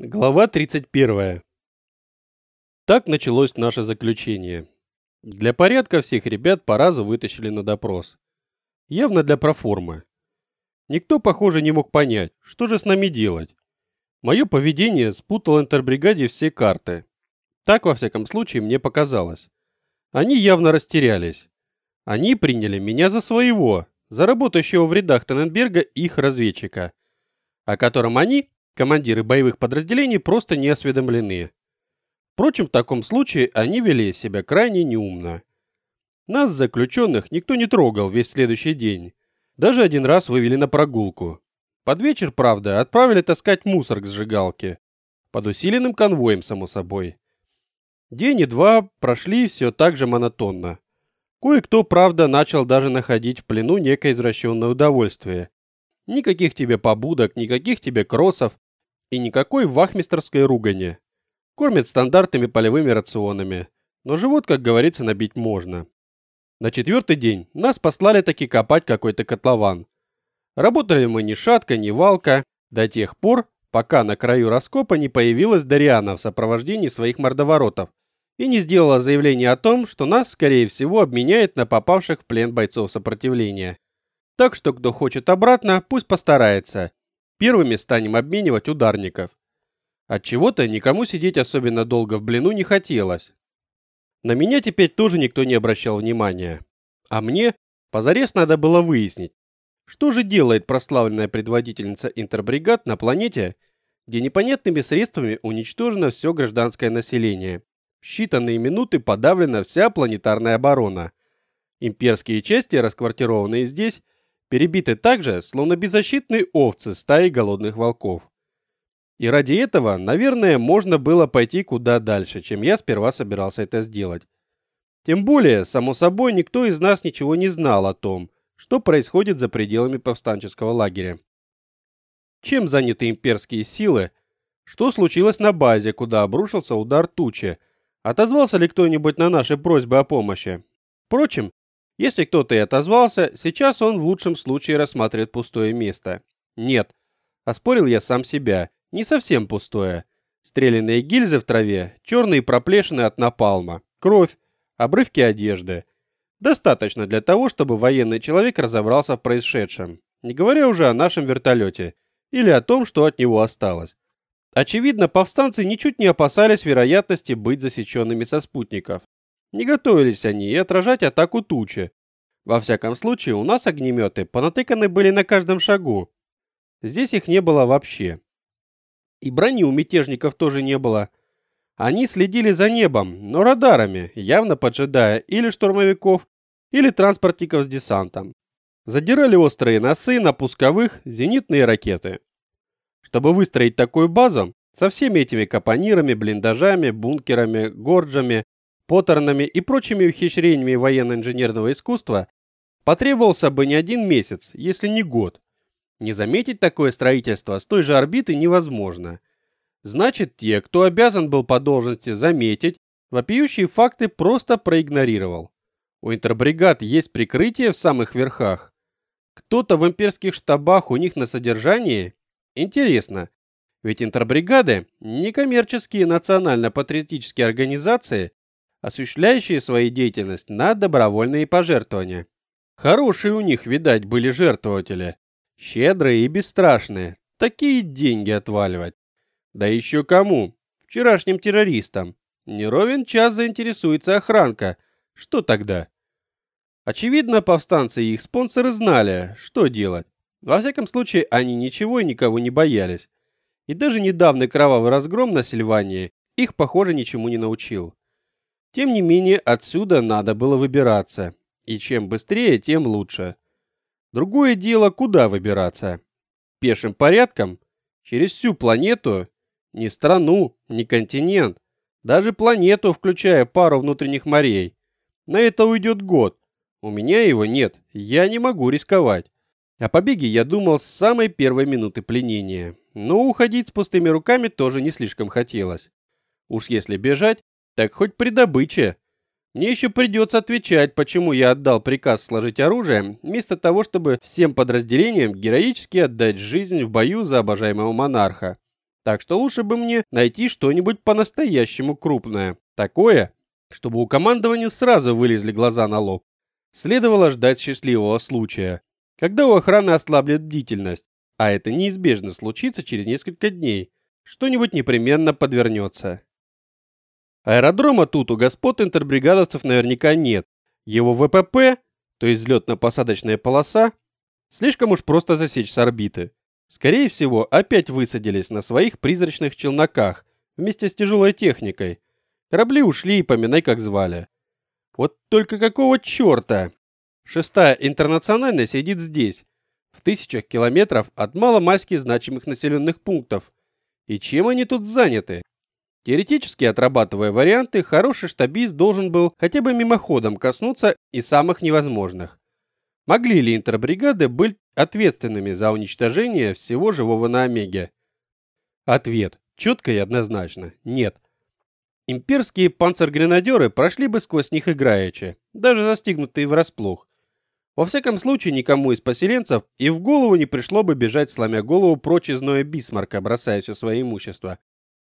Глава 31. Так началось наше заключение. Для порядка всех ребят по разу вытащили на допрос. Явно для проформы. Никто, похоже, не мог понять, что же с нами делать. Мое поведение спутало интербригаде все карты. Так, во всяком случае, мне показалось. Они явно растерялись. Они приняли меня за своего, за работающего в рядах Тенненберга их разведчика, о котором они командиры боевых подразделений просто не осведомлены. Впрочем, в таком случае они вели себя крайне неумно. Нас, заключенных, никто не трогал весь следующий день. Даже один раз вывели на прогулку. Под вечер, правда, отправили таскать мусор к сжигалке. Под усиленным конвоем, само собой. День и два прошли все так же монотонно. Кое-кто, правда, начал даже находить в плену некое извращенное удовольствие. Никаких тебе побудок, никаких тебе кроссов, и никакой вахмистерской ругани. Кормят стандартными полевыми рационами, но живот, как говорится, набить можно. На четвертый день нас послали таки копать какой-то котлован. Работали мы ни шатка, ни валка, до тех пор, пока на краю раскопа не появилась Дариана в сопровождении своих мордоворотов и не сделала заявление о том, что нас, скорее всего, обменяет на попавших в плен бойцов сопротивления. Так что кто хочет обратно, пусть постарается, Первыми станем обменивать ударников. От чего-то никому сидеть особенно долго в блину не хотелось. На меня теперь тоже никто не обращал внимания. А мне позарез надо было выяснить, что же делает прославленная предводительница интербригад на планете, где непонятными средствами уничтожено все гражданское население. В считанные минуты подавлена вся планетарная оборона. Имперские части, расквартированные здесь, перебиты так же, словно беззащитные овцы стаи голодных волков. И ради этого, наверное, можно было пойти куда дальше, чем я сперва собирался это сделать. Тем более, само собой, никто из нас ничего не знал о том, что происходит за пределами повстанческого лагеря. Чем заняты имперские силы? Что случилось на базе, куда обрушился удар тучи? Отозвался ли кто-нибудь на наши просьбы о помощи? Впрочем, если кто-то и отозвался, сейчас он в лучшем случае рассматривает пустое место. Нет, оспорил я сам себя, не совсем пустое. Стрелянные гильзы в траве, черные проплешины от напалма, кровь, обрывки одежды. Достаточно для того, чтобы военный человек разобрался в происшедшем, не говоря уже о нашем вертолете или о том, что от него осталось. Очевидно, повстанцы ничуть не опасались вероятности быть засеченными со спутников. Не готовились они и отражать атаку тучи. Во всяком случае, у нас огнеметы понатыканы были на каждом шагу. Здесь их не было вообще. И брони у мятежников тоже не было. Они следили за небом, но радарами, явно поджидая или штурмовиков, или транспортников с десантом. Задирали острые носы на пусковых зенитные ракеты. Чтобы выстроить такую базу, со всеми этими капонирами, блиндажами, бункерами, горджами, Поттернами и прочими ухищрениями военно-инженерного искусства потребовался бы не один месяц, если не год. Не заметить такое строительство с той же орбиты невозможно. Значит, те, кто обязан был по должности заметить, вопиющие факты просто проигнорировал. У интербригад есть прикрытие в самых верхах. Кто-то в имперских штабах у них на содержании? Интересно. Ведь интербригады – некоммерческие национально-патриотические организации, осуществляющие свою деятельность на добровольные пожертвования. Хорошие у них, видать, были жертвователи. Щедрые и бесстрашные. Такие деньги отваливать. Да еще кому? Вчерашним террористам. Не ровен час заинтересуется охранка. Что тогда? Очевидно, повстанцы и их спонсоры знали, что делать. Во всяком случае, они ничего и никого не боялись. И даже недавний кровавый разгром на Сильвании их, похоже, ничему не научил. Тем не менее, отсюда надо было выбираться. И чем быстрее, тем лучше. Другое дело, куда выбираться. Пешим порядком? Через всю планету? Ни страну, ни континент. Даже планету, включая пару внутренних морей. На это уйдет год. У меня его нет, я не могу рисковать. О побеге я думал с самой первой минуты пленения. Но уходить с пустыми руками тоже не слишком хотелось. Уж если бежать, так хоть при добыче. Мне еще придется отвечать, почему я отдал приказ сложить оружие, вместо того, чтобы всем подразделениям героически отдать жизнь в бою за обожаемого монарха. Так что лучше бы мне найти что-нибудь по-настоящему крупное. Такое, чтобы у командования сразу вылезли глаза на лоб. Следовало ждать счастливого случая, когда у охраны ослаблет бдительность, а это неизбежно случится через несколько дней. Что-нибудь непременно подвернется. Аэродрома тут у господ интербригадовцев наверняка нет. Его ВПП, то есть взлетно-посадочная полоса, слишком уж просто засечь с орбиты. Скорее всего, опять высадились на своих призрачных челноках вместе с тяжелой техникой. Корабли ушли и поминай как звали. Вот только какого черта? Шестая интернациональная сидит здесь, в тысячах километров от маломальски значимых населенных пунктов. И чем они тут заняты? Теоретически отрабатывая варианты, хороший штабист должен был хотя бы мимоходом коснуться и самых невозможных. Могли ли интербригады быть ответственными за уничтожение всего живого на Омеге? Ответ четко и однозначно – нет. Имперские панцергренадеры прошли бы сквозь них играючи, даже застигнутые врасплох. Во всяком случае, никому из поселенцев и в голову не пришло бы бежать, сломя голову прочь из Ноя Бисмарка, бросая все свое имущество.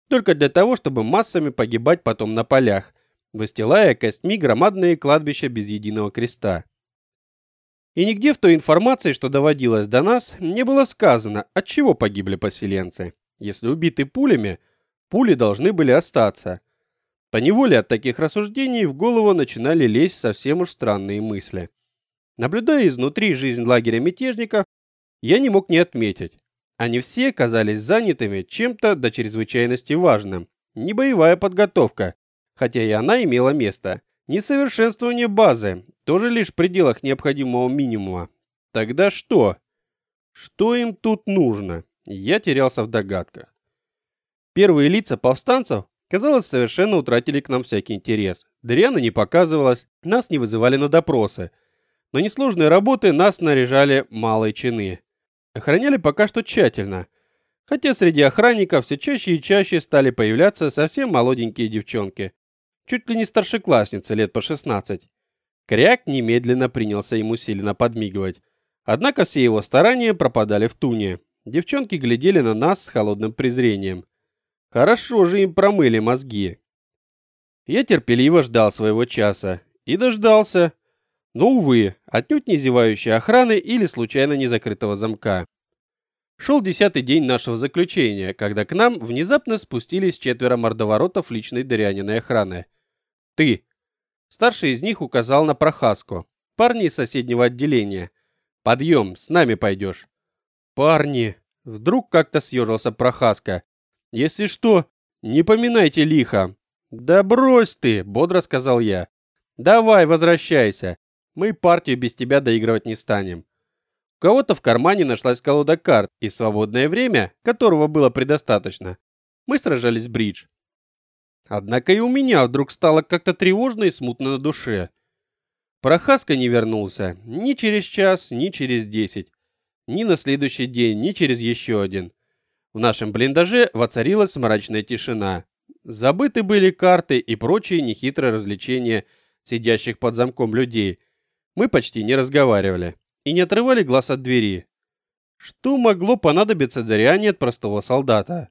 Только для того, чтобы массами погибать потом на полях, выстилая костьми громадные кладбища без единого креста. И нигде в той информации, что доводилось до нас, не было сказано, от чего погибли поселенцы. Если убиты пулями, пули должны были остаться. Поневоле от таких рассуждений в голову начинали лезть совсем уж странные мысли. Наблюдая изнутри жизнь лагеря мятежников, я не мог не отметить. Они все казались занятыми чем-то до чрезвычайности важным. Не боевая подготовка, хотя и она имела место. Несовершенствование базы, тоже лишь в пределах необходимого минимума. Тогда что? Что им тут нужно? Я терялся в догадках. Первые лица повстанцев Казалось, совершенно утратили к нам всякий интерес. Дриана не показывалась, нас не вызывали на допросы. Но несложные работы нас наряжали малые чины. Охраняли пока что тщательно. Хотя среди охранников все чаще и чаще стали появляться совсем молоденькие девчонки. Чуть ли не старшеклассницы лет по 16. Кряк немедленно принялся ему сильно подмигивать. Однако все его старания пропадали в туне. Девчонки глядели на нас с холодным презрением. Хорошо же им промыли мозги. Я терпеливо ждал своего часа. И дождался. Но, увы, отнюдь не зевающей охраны или случайно не закрытого замка. Шел десятый день нашего заключения, когда к нам внезапно спустились четверо мордоворотов личной дыряниной охраны. «Ты!» Старший из них указал на Прохаску. Парни из соседнего отделения. «Подъем, с нами пойдешь». «Парни!» Вдруг как-то съежился Прохаска. Если что, не поминайте лихо. Да брось ты, бодро сказал я. Давай, возвращайся. Мы партию без тебя доигрывать не станем. У кого-то в кармане нашлась колода карт, и свободное время, которого было предостаточно, мы сражались бридж. Однако и у меня вдруг стало как-то тревожно и смутно на душе. Прохаска не вернулся ни через час, ни через десять, ни на следующий день, ни через еще один. В нашем блиндаже воцарилась мрачная тишина. Забыты были карты и прочие нехитрые развлечения сидящих под замком людей. Мы почти не разговаривали и не отрывали глаз от двери. Что могло понадобиться Дариане от простого солдата?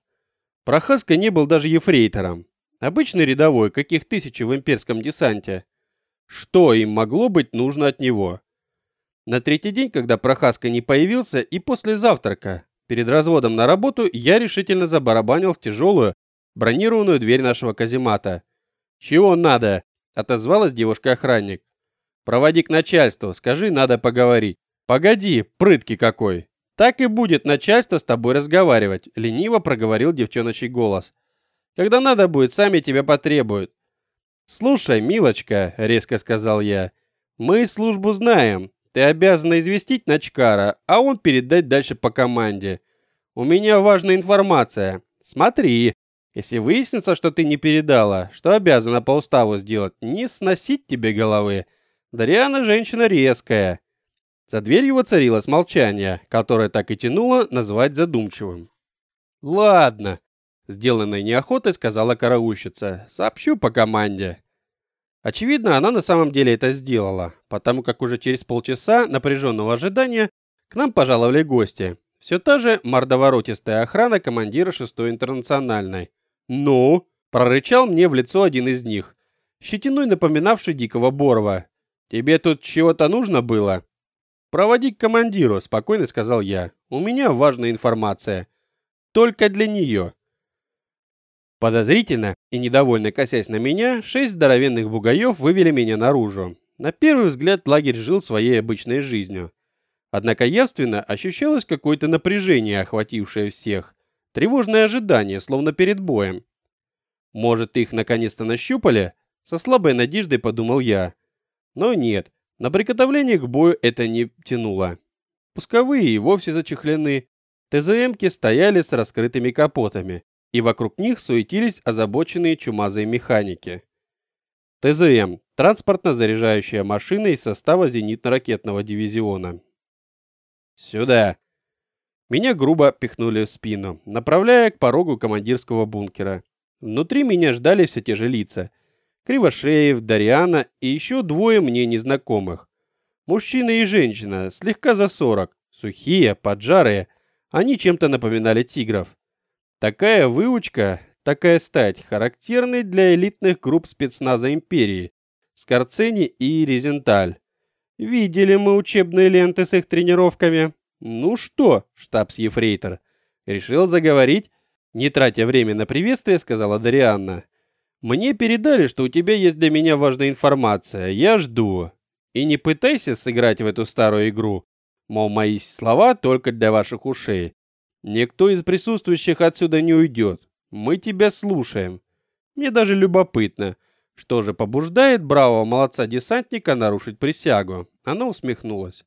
Прохаска не был даже ефрейтором. Обычный рядовой, каких тысячи в имперском десанте. Что им могло быть нужно от него? На третий день, когда Прохаска не появился, и после завтрака, Перед разводом на работу я решительно забарабанил в тяжелую, бронированную дверь нашего каземата. «Чего надо?» – отозвалась девушка-охранник. «Проводи к начальству, скажи, надо поговорить». «Погоди, прытки какой!» «Так и будет начальство с тобой разговаривать», – лениво проговорил девчоночий голос. «Когда надо будет, сами тебя потребуют». «Слушай, милочка», – резко сказал я, – «мы службу знаем, ты обязана известить Начкара, а он передать дальше по команде. У меня важная информация. Смотри, если выяснится, что ты не передала, что обязана по уставу сделать, не сносить тебе головы. Дариана женщина резкая. За дверью воцарилось молчание, которое так и тянуло назвать задумчивым. Ладно, сделанной неохотой сказала караульщица. Сообщу по команде. Очевидно, она на самом деле это сделала, потому как уже через полчаса напряженного ожидания к нам пожаловали гости. Все та же мордоворотистая охрана командира 6-й интернациональной. «Ну?» – прорычал мне в лицо один из них, щетиной напоминавший дикого Борова. «Тебе тут чего-то нужно было?» «Проводи к командиру», – спокойно сказал я. «У меня важная информация. Только для нее». Подозрительно и недовольно косясь на меня, шесть здоровенных бугаев вывели меня наружу. На первый взгляд лагерь жил своей обычной жизнью. Однако явственно ощущалось какое-то напряжение, охватившее всех. Тревожное ожидание, словно перед боем. Может, их наконец-то нащупали? Со слабой надеждой подумал я. Но нет, на приготовление к бою это не тянуло. Пусковые и вовсе зачехлены. ТЗМки стояли с раскрытыми капотами, и вокруг них суетились озабоченные чумазые механики. ТЗМ – транспортно-заряжающая машина из состава зенитно-ракетного дивизиона. «Сюда!» Меня грубо пихнули в спину, направляя к порогу командирского бункера. Внутри меня ждали все те же лица. Кривошеев, Дариана и еще двое мне незнакомых. Мужчина и женщина, слегка за сорок, сухие, поджарые. Они чем-то напоминали тигров. Такая выучка, такая стать, характерны для элитных групп спецназа империи, Скорцени и Резенталь. Видели мы учебные ленты с их тренировками. Ну что, штабс-ефрейтор, решил заговорить, не тратя время на приветствие, сказала Дарианна. Мне передали, что у тебя есть для меня важная информация. Я жду. И не пытайся сыграть в эту старую игру. Мол, мои слова только для ваших ушей. Никто из присутствующих отсюда не уйдет. Мы тебя слушаем. Мне даже любопытно, что же побуждает бравого молодца-десантника нарушить присягу. Она усмехнулась.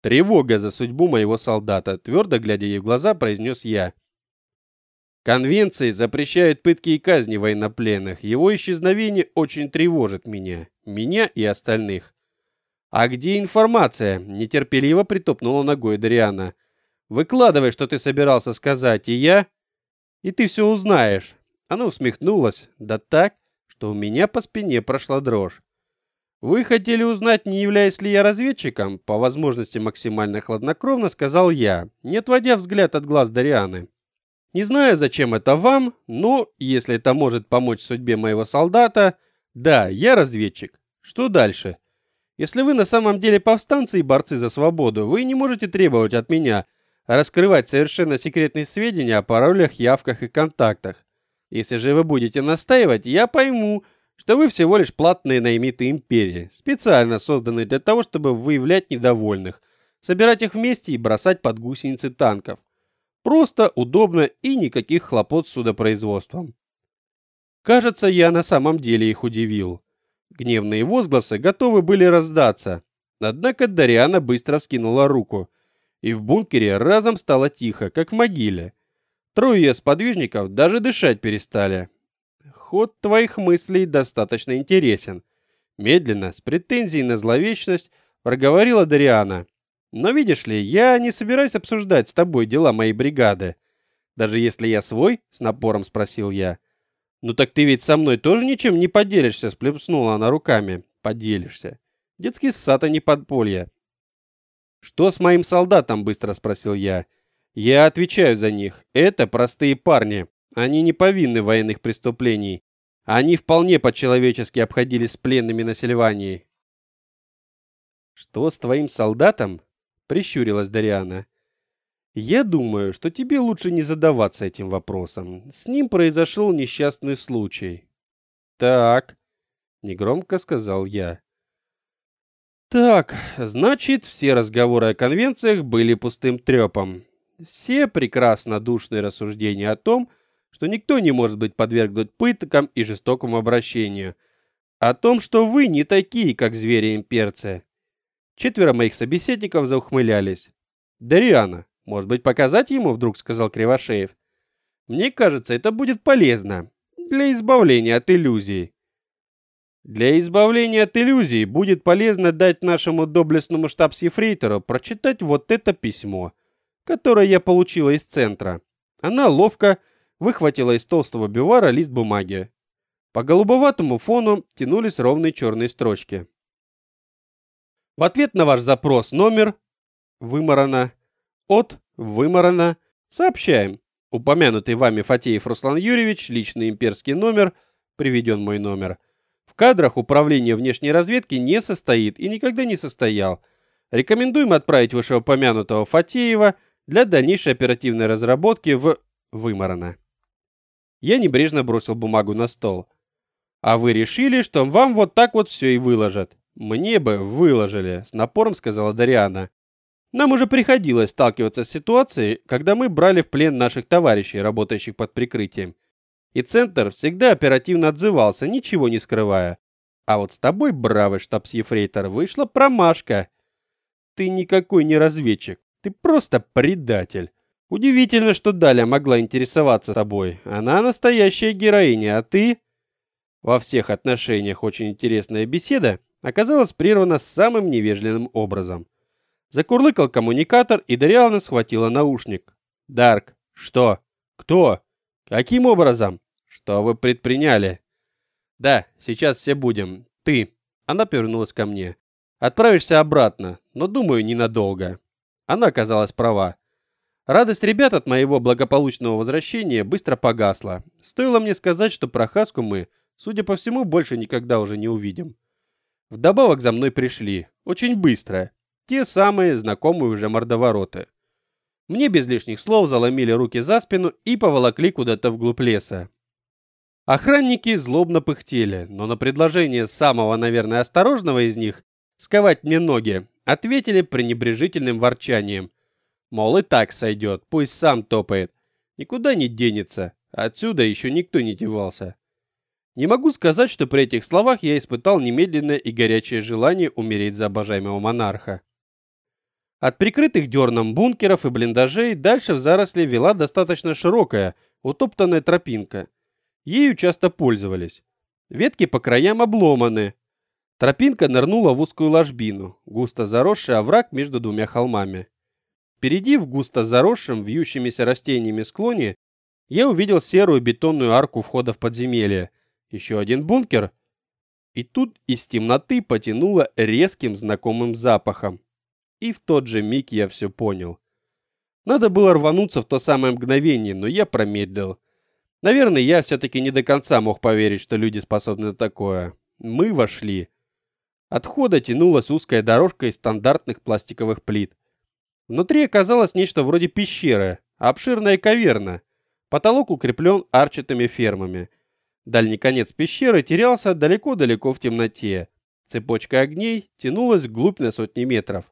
Тревога за судьбу моего солдата, твердо глядя ей в глаза, произнес я. Конвенции запрещают пытки и казни военнопленных. Его исчезновение очень тревожит меня, меня и остальных. А где информация? Нетерпеливо притопнула ногой Дариана. Выкладывай, что ты собирался сказать, и я... И ты все узнаешь. Она усмехнулась, да так, что у меня по спине прошла дрожь. Вы хотели узнать, не являюсь ли я разведчиком? По возможности максимально хладнокровно сказал я, не отводя взгляд от глаз Дарианы. Не знаю, зачем это вам, но если это может помочь судьбе моего солдата, да, я разведчик. Что дальше? Если вы на самом деле повстанцы и борцы за свободу, вы не можете требовать от меня раскрывать совершенно секретные сведения о паролях, явках и контактах. Если же вы будете настаивать, я пойму, что вы всего лишь платные наймиты империи, специально созданные для того, чтобы выявлять недовольных, собирать их вместе и бросать под гусеницы танков. Просто, удобно и никаких хлопот с судопроизводством. Кажется, я на самом деле их удивил. Гневные возгласы готовы были раздаться. Однако Дариана быстро вскинула руку – и в бункере разом стало тихо, как в могиле. Трое ее сподвижников даже дышать перестали. Ход твоих мыслей достаточно интересен. Медленно, с претензией на зловечность, проговорила Дариана. Но видишь ли, я не собираюсь обсуждать с тобой дела моей бригады. Даже если я свой, с напором спросил я. Ну так ты ведь со мной тоже ничем не поделишься, сплеснула она руками. Поделишься. Детский сад, а не подполье. «Что с моим солдатом?» – быстро спросил я. «Я отвечаю за них. Это простые парни. Они не повинны в военных преступлениях. Они вполне по-человечески обходились с пленными на Сильвании». «Что с твоим солдатом?» – прищурилась Дариана. «Я думаю, что тебе лучше не задаваться этим вопросом. С ним произошел несчастный случай». «Так», – негромко сказал я. Так, значит, все разговоры о конвенциях были пустым трепом. Все прекрасно душные рассуждения о том, что никто не может быть подвергнут пыткам и жестокому обращению. О том, что вы не такие, как звери-имперцы. Четверо моих собеседников заухмылялись. «Дариана, может быть, показать ему?» – вдруг сказал Кривошеев. «Мне кажется, это будет полезно для избавления от иллюзий». Для избавления от иллюзий будет полезно дать нашему доблестному штабс-ефрейтору прочитать вот это письмо, которое я получила из центра. Она ловко выхватила из толстого бивара лист бумаги. По голубоватому фону тянулись ровные черные строчки. В ответ на ваш запрос номер вымарано от Выморано. Сообщаем. Упомянутый вами Фатеев Руслан Юрьевич, личный имперский номер, приведен мой номер, в кадрах управления внешней разведки не состоит и никогда не состоял. Рекомендуем отправить вышеупомянутого Фатеева для дальнейшей оперативной разработки в Выморано. Я небрежно бросил бумагу на стол. А вы решили, что вам вот так вот все и выложат? Мне бы выложили, с напором сказала Дариана. Нам уже приходилось сталкиваться с ситуацией, когда мы брали в плен наших товарищей, работающих под прикрытием. И центр всегда оперативно отзывался, ничего не скрывая. А вот с тобой, бравый штабс-ефрейтор, вышла промашка. Ты никакой не разведчик, ты просто предатель. Удивительно, что Даля могла интересоваться тобой. Она настоящая героиня, а ты... Во всех отношениях очень интересная беседа оказалась прервана самым невежливым образом. Закурлыкал коммуникатор, и Дариана схватила наушник. «Дарк, что? Кто? Каким образом? Что вы предприняли?» «Да, сейчас все будем. Ты». Она повернулась ко мне. «Отправишься обратно, но, думаю, ненадолго». Она оказалась права. Радость ребят от моего благополучного возвращения быстро погасла. Стоило мне сказать, что прохаску мы, судя по всему, больше никогда уже не увидим. Вдобавок за мной пришли. Очень быстро. Те самые знакомые уже мордовороты. Мне без лишних слов заломили руки за спину и поволокли куда-то вглубь леса. Охранники злобно пыхтели, но на предложение самого, наверное, осторожного из них сковать мне ноги ответили пренебрежительным ворчанием, Мол, и так сойдет, пусть сам топает. Никуда не денется. Отсюда еще никто не девался. Не могу сказать, что при этих словах я испытал немедленное и горячее желание умереть за обожаемого монарха. От прикрытых дерном бункеров и блиндажей дальше в заросли вела достаточно широкая, утоптанная тропинка. Ею часто пользовались. Ветки по краям обломаны. Тропинка нырнула в узкую ложбину, густо заросший овраг между двумя холмами. Впереди, в густо заросшем, вьющимися растениями склоне, я увидел серую бетонную арку входа в подземелье. Еще один бункер. И тут из темноты потянуло резким знакомым запахом. И в тот же миг я все понял. Надо было рвануться в то самое мгновение, но я промедлил. Наверное, я все-таки не до конца мог поверить, что люди способны на такое. Мы вошли. От входа тянулась узкая дорожка из стандартных пластиковых плит. Внутри оказалось нечто вроде пещеры, обширная каверна. Потолок укреплен арчатыми фермами. Дальний конец пещеры терялся далеко-далеко в темноте. Цепочка огней тянулась вглубь на сотни метров.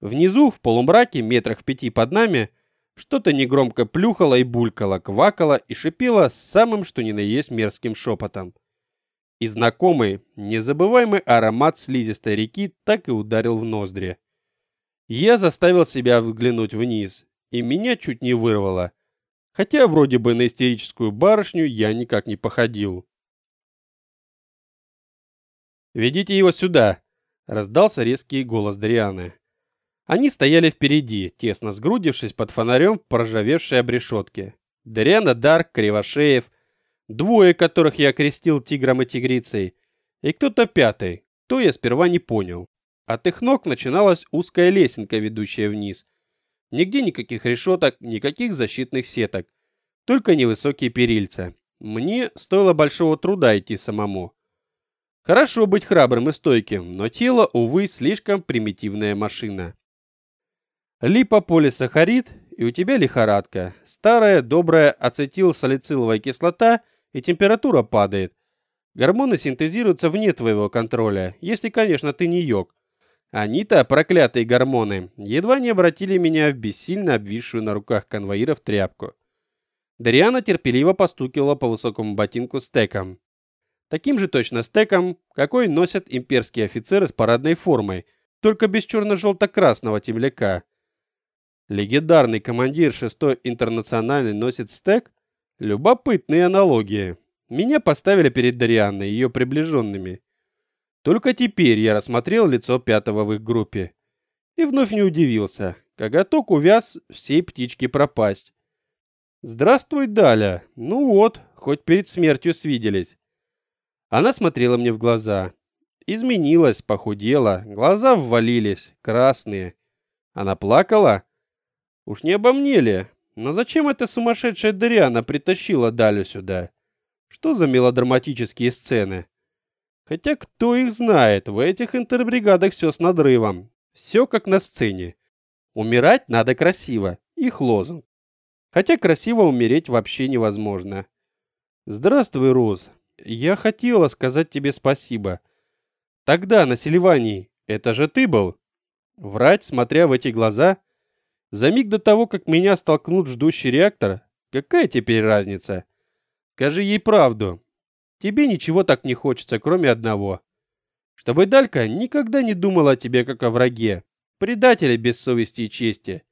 Внизу, в полумраке, метрах в пяти под нами, что-то негромко плюхало и булькало, квакало и шипело самым что ни на есть мерзким шепотом. И знакомый, незабываемый аромат слизистой реки так и ударил в ноздри. Я заставил себя взглянуть вниз, и меня чуть не вырвало. Хотя вроде бы на истерическую барышню я никак не походил. «Ведите его сюда!» — раздался резкий голос Дрианы. Они стояли впереди, тесно сгрудившись под фонарем в проржавевшей обрешетке. Дриана Дарк, Кривошеев, двое которых я окрестил тигром и тигрицей, и кто-то пятый, то я сперва не понял. От их ног начиналась узкая лесенка, ведущая вниз. Нигде никаких решеток, никаких защитных сеток. Только невысокие перильца. Мне стоило большого труда идти самому. Хорошо быть храбрым и стойким, но тело, увы, слишком примитивная машина. Липополисахарид, и у тебя лихорадка. Старая, добрая ацетилсалициловая кислота, и температура падает. Гормоны синтезируются вне твоего контроля, если, конечно, ты не йог. Они-то, проклятые гормоны, едва не обратили меня в бессильно обвисшую на руках конвоиров тряпку. Дариана терпеливо постукивала по высокому ботинку стеком. Таким же точно стеком, какой носят имперские офицеры с парадной формой, только без черно-желто-красного темляка. Легендарный командир шестой интернациональной носит стек? Любопытные аналогии. Меня поставили перед Дарианной и ее приближенными. Только теперь я рассмотрел лицо пятого в их группе. И вновь не удивился. Коготок увяз всей птички пропасть. «Здравствуй, Даля. Ну вот, хоть перед смертью свиделись». Она смотрела мне в глаза. Изменилась, похудела, глаза ввалились, красные. Она плакала? Уж не обо мне ли? Но зачем эта сумасшедшая Дариана притащила Далю сюда? Что за мелодраматические сцены? Хотя кто их знает, в этих интербригадах все с надрывом. Все как на сцене. Умирать надо красиво. Их лозунг. Хотя красиво умереть вообще невозможно. Здравствуй, Роз. Я хотела сказать тебе спасибо. Тогда на Селивании это же ты был? Врать, смотря в эти глаза? За миг до того, как меня столкнут ждущий реактор, какая теперь разница? Скажи ей правду. Тебе ничего так не хочется, кроме одного. Чтобы Далька никогда не думала о тебе как о враге, предателе без совести и чести.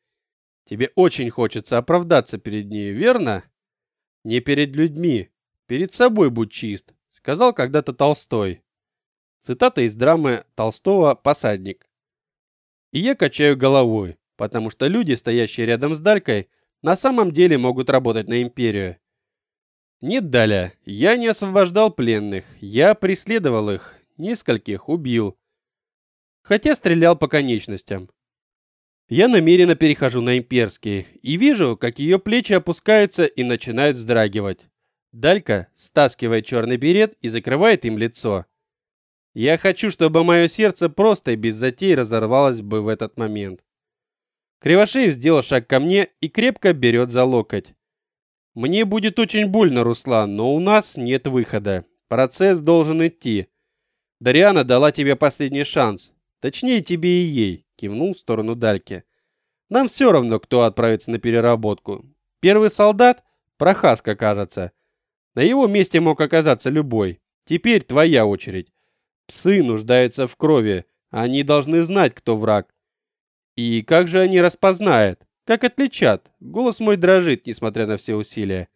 Тебе очень хочется оправдаться перед ней, верно? Не перед людьми, перед собой будь чист, сказал когда-то Толстой. Цитата из драмы Толстого «Посадник». И я качаю головой, потому что люди, стоящие рядом с Далькой, на самом деле могут работать на империю. Нет, Даля, я не освобождал пленных, я преследовал их, нескольких убил. Хотя стрелял по конечностям. Я намеренно перехожу на имперский и вижу, как ее плечи опускаются и начинают вздрагивать. Далька стаскивает черный берет и закрывает им лицо. Я хочу, чтобы мое сердце просто и без затей разорвалось бы в этот момент. Кривошеев сделал шаг ко мне и крепко берет за локоть. Мне будет очень больно, Руслан, но у нас нет выхода. Процесс должен идти. Дариана дала тебе последний шанс. Точнее, тебе и ей, кивнул в сторону Дальки. Нам все равно, кто отправится на переработку. Первый солдат Прохаска, кажется. На его месте мог оказаться любой. Теперь твоя очередь. Псы нуждаются в крови. Они должны знать, кто враг. И как же они распознают? Как отличат? Голос мой дрожит, несмотря на все усилия.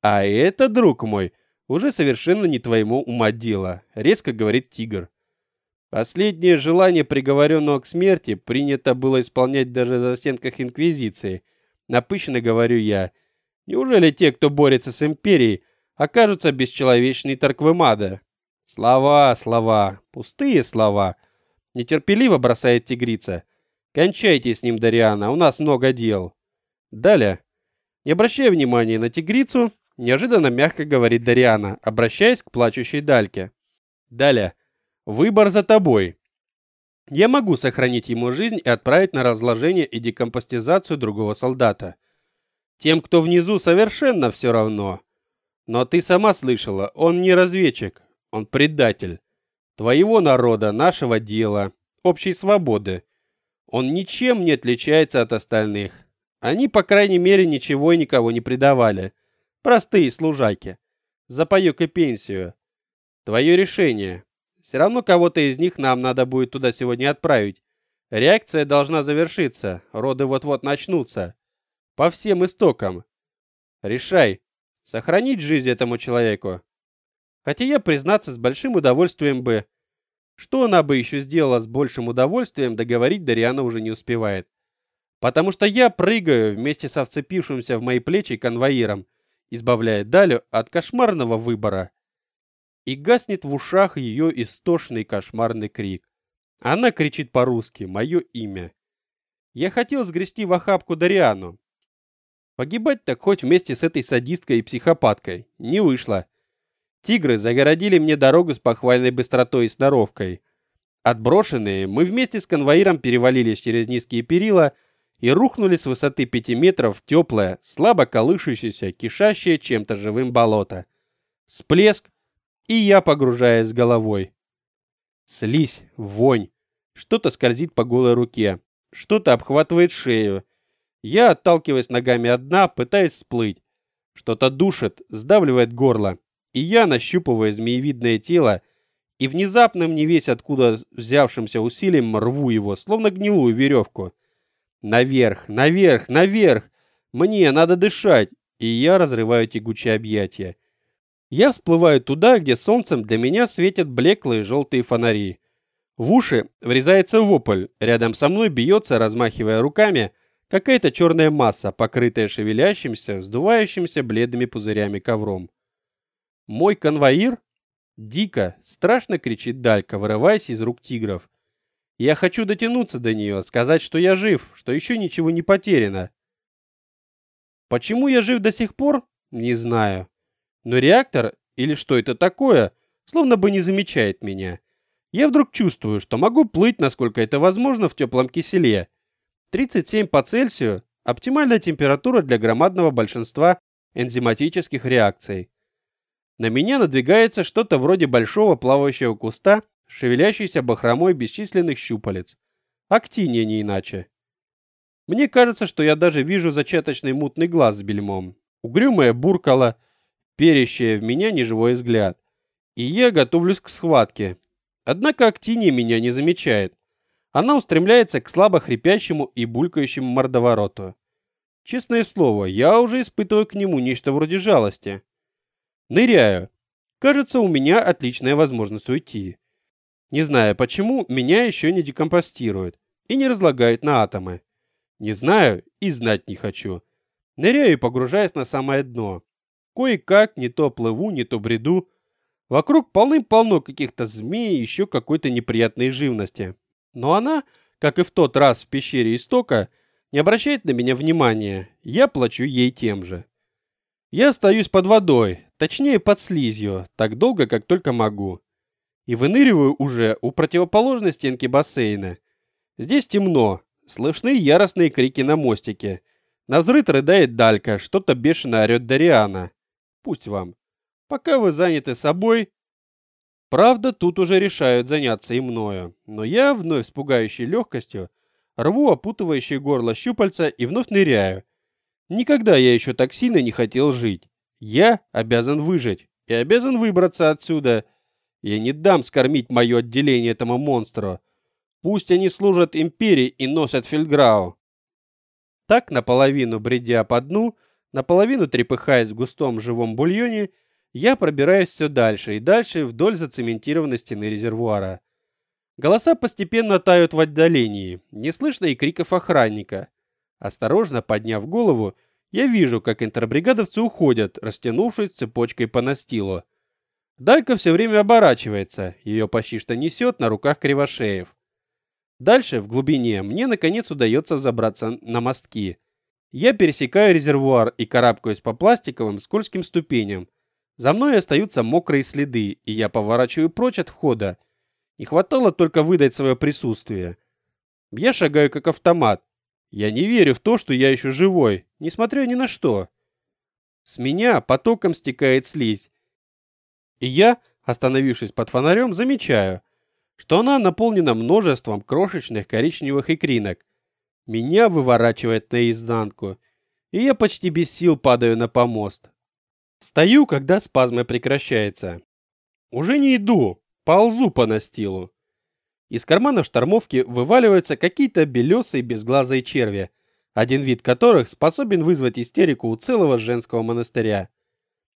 А это, друг мой, уже совершенно не твоему ума дело, резко говорит тигр. Последнее желание приговоренного к смерти принято было исполнять даже за стенках Инквизиции. Напыщенно говорю я. Неужели те, кто борется с Империей, окажутся бесчеловечной Тарквемада? Слова, слова, пустые слова. Нетерпеливо бросает тигрица. Кончайте с ним, Дариана, у нас много дел. Далее. Не обращая внимания на тигрицу, неожиданно мягко говорит Дариана, обращаясь к плачущей Дальке. Далее. Выбор за тобой. Я могу сохранить ему жизнь и отправить на разложение и декомпостизацию другого солдата. Тем, кто внизу, совершенно все равно. Но ты сама слышала, он не разведчик, он предатель. Твоего народа, нашего дела, общей свободы. Он ничем не отличается от остальных. Они, по крайней мере, ничего и никого не предавали. Простые служаки. За паёк и пенсию. Твое решение. Все равно кого-то из них нам надо будет туда сегодня отправить. Реакция должна завершиться, роды вот-вот начнутся. По всем истокам. Решай, сохранить жизнь этому человеку. Хотя я, признаться, с большим удовольствием бы... Что она бы еще сделала с большим удовольствием, договорить Дариана уже не успевает. Потому что я прыгаю вместе со вцепившимся в мои плечи конвоиром, избавляя Далю от кошмарного выбора и гаснет в ушах ее истошный кошмарный крик. Она кричит по-русски «Мое имя». Я хотел сгрести в охапку Дариану. Погибать так хоть вместе с этой садисткой и психопаткой. Не вышло. Тигры загородили мне дорогу с похвальной быстротой и сноровкой. Отброшенные, мы вместе с конвоиром перевалились через низкие перила и рухнули с высоты пяти метров в теплое, слабо колышущееся, кишащее чем-то живым болото. Всплеск, и я погружаюсь головой. Слизь, вонь. Что-то скользит по голой руке. Что-то обхватывает шею. Я отталкиваюсь ногами от дна, пытаясь всплыть. Что-то душит, сдавливает горло. И я, нащупывая змеевидное тело, и внезапным не весь откуда взявшимся усилием рву его, словно гнилую веревку. Наверх, наверх, наверх! Мне надо дышать! И я разрываю тягучее объятия. Я всплываю туда, где солнцем для меня светят блеклые желтые фонари. В уши врезается вопль, рядом со мной бьется, размахивая руками, какая-то черная масса, покрытая шевелящимся, вздувающимся бледными пузырями ковром. Мой конвоир дико, страшно кричит Далька, вырываясь из рук тигров. Я хочу дотянуться до нее, сказать, что я жив, что еще ничего не потеряно. Почему я жив до сих пор? Не знаю. Но реактор, или что это такое, словно бы не замечает меня. Я вдруг чувствую, что могу плыть, насколько это возможно, в теплом киселе. 37 по Цельсию – оптимальная температура для громадного большинства энзиматических реакций. На меня надвигается что-то вроде большого плавающего куста, шевелящийся бахромой бесчисленных щупалец. Актиния не иначе. Мне кажется, что я даже вижу зачаточный мутный глаз с бельмом. Угрюмая буркала, перящая в меня неживой взгляд. И я готовлюсь к схватке. Однако Актиния меня не замечает. Она устремляется к слабо хрипящему и булькающему мордовороту. Честное слово, я уже испытываю к нему нечто вроде жалости. Ныряю. Кажется, у меня отличная возможность уйти. Не знаю почему, меня еще не декомпостируют и не разлагают на атомы. Не знаю и знать не хочу. Ныряю и погружаюсь на самое дно. Кое-как не то плыву, не то бреду. Вокруг полным-полно каких-то змей и еще какой-то неприятной живности. Но она, как и в тот раз в пещере истока, не обращает на меня внимания. Я плачу ей тем же. Я остаюсь под водой, точнее под слизью, так долго, как только могу. И выныриваю уже у противоположной стенки бассейна. Здесь темно, слышны яростные крики на мостике. На взрыв рыдает Далька, что-то бешено орет Дариана. Пусть вам. Пока вы заняты собой... Правда, тут уже решают заняться и мною. Но я, вновь с пугающей легкостью, рву опутывающее горло щупальца и вновь ныряю, Никогда я еще так сильно не хотел жить. Я обязан выжить и обязан выбраться отсюда. Я не дам скормить мое отделение этому монстру. Пусть они служат империи и носят фельдграу. Так, наполовину бредя по дну, наполовину трепыхаясь в густом живом бульоне, я пробираюсь все дальше и дальше вдоль зацементированной стены резервуара. Голоса постепенно тают в отдалении, не слышно и криков охранника. Осторожно подняв голову, я вижу, как интербригадовцы уходят, растянувшись цепочкой по настилу. Далька все время оборачивается, ее почти что несет на руках кривошеев. Дальше, в глубине, мне наконец удается взобраться на мостки. Я пересекаю резервуар и карабкаюсь по пластиковым скользким ступеням. За мной остаются мокрые следы, и я поворачиваю прочь от входа. Не хватало только выдать свое присутствие. Я шагаю как автомат, я не верю в то, что я еще живой, несмотря ни на что. С меня потоком стекает слизь. И я, остановившись под фонарем, замечаю, что она наполнена множеством крошечных коричневых икринок. Меня выворачивает наизнанку, и я почти без сил падаю на помост. Стою, когда спазмы прекращается. Уже не иду, ползу по настилу. Из кармана штормовки вываливаются какие-то белесые безглазые черви, один вид которых способен вызвать истерику у целого женского монастыря.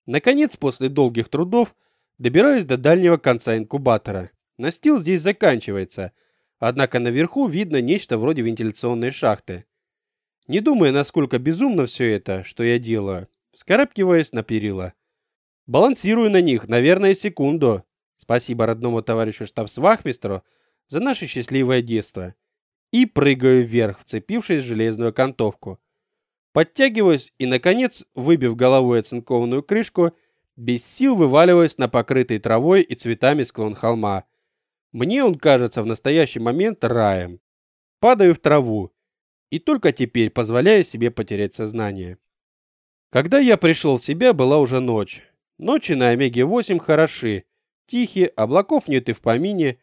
Наконец, после долгих трудов, добираюсь до дальнего конца инкубатора. Настил здесь заканчивается, однако наверху видно нечто вроде вентиляционной шахты. Не думая, насколько безумно все это, что я делаю, вскарабкиваюсь на перила. Балансирую на них, наверное, секунду. Спасибо родному товарищу штабс-вахмистру, за наше счастливое детство. И прыгаю вверх, вцепившись в железную окантовку. Подтягиваюсь и, наконец, выбив головой оцинкованную крышку, без сил вываливаюсь на покрытый травой и цветами склон холма. Мне он кажется в настоящий момент раем. Падаю в траву и только теперь позволяю себе потерять сознание. Когда я пришел в себя, была уже ночь. Ночи на Омеге-8 хороши, тихие, облаков нет и в помине,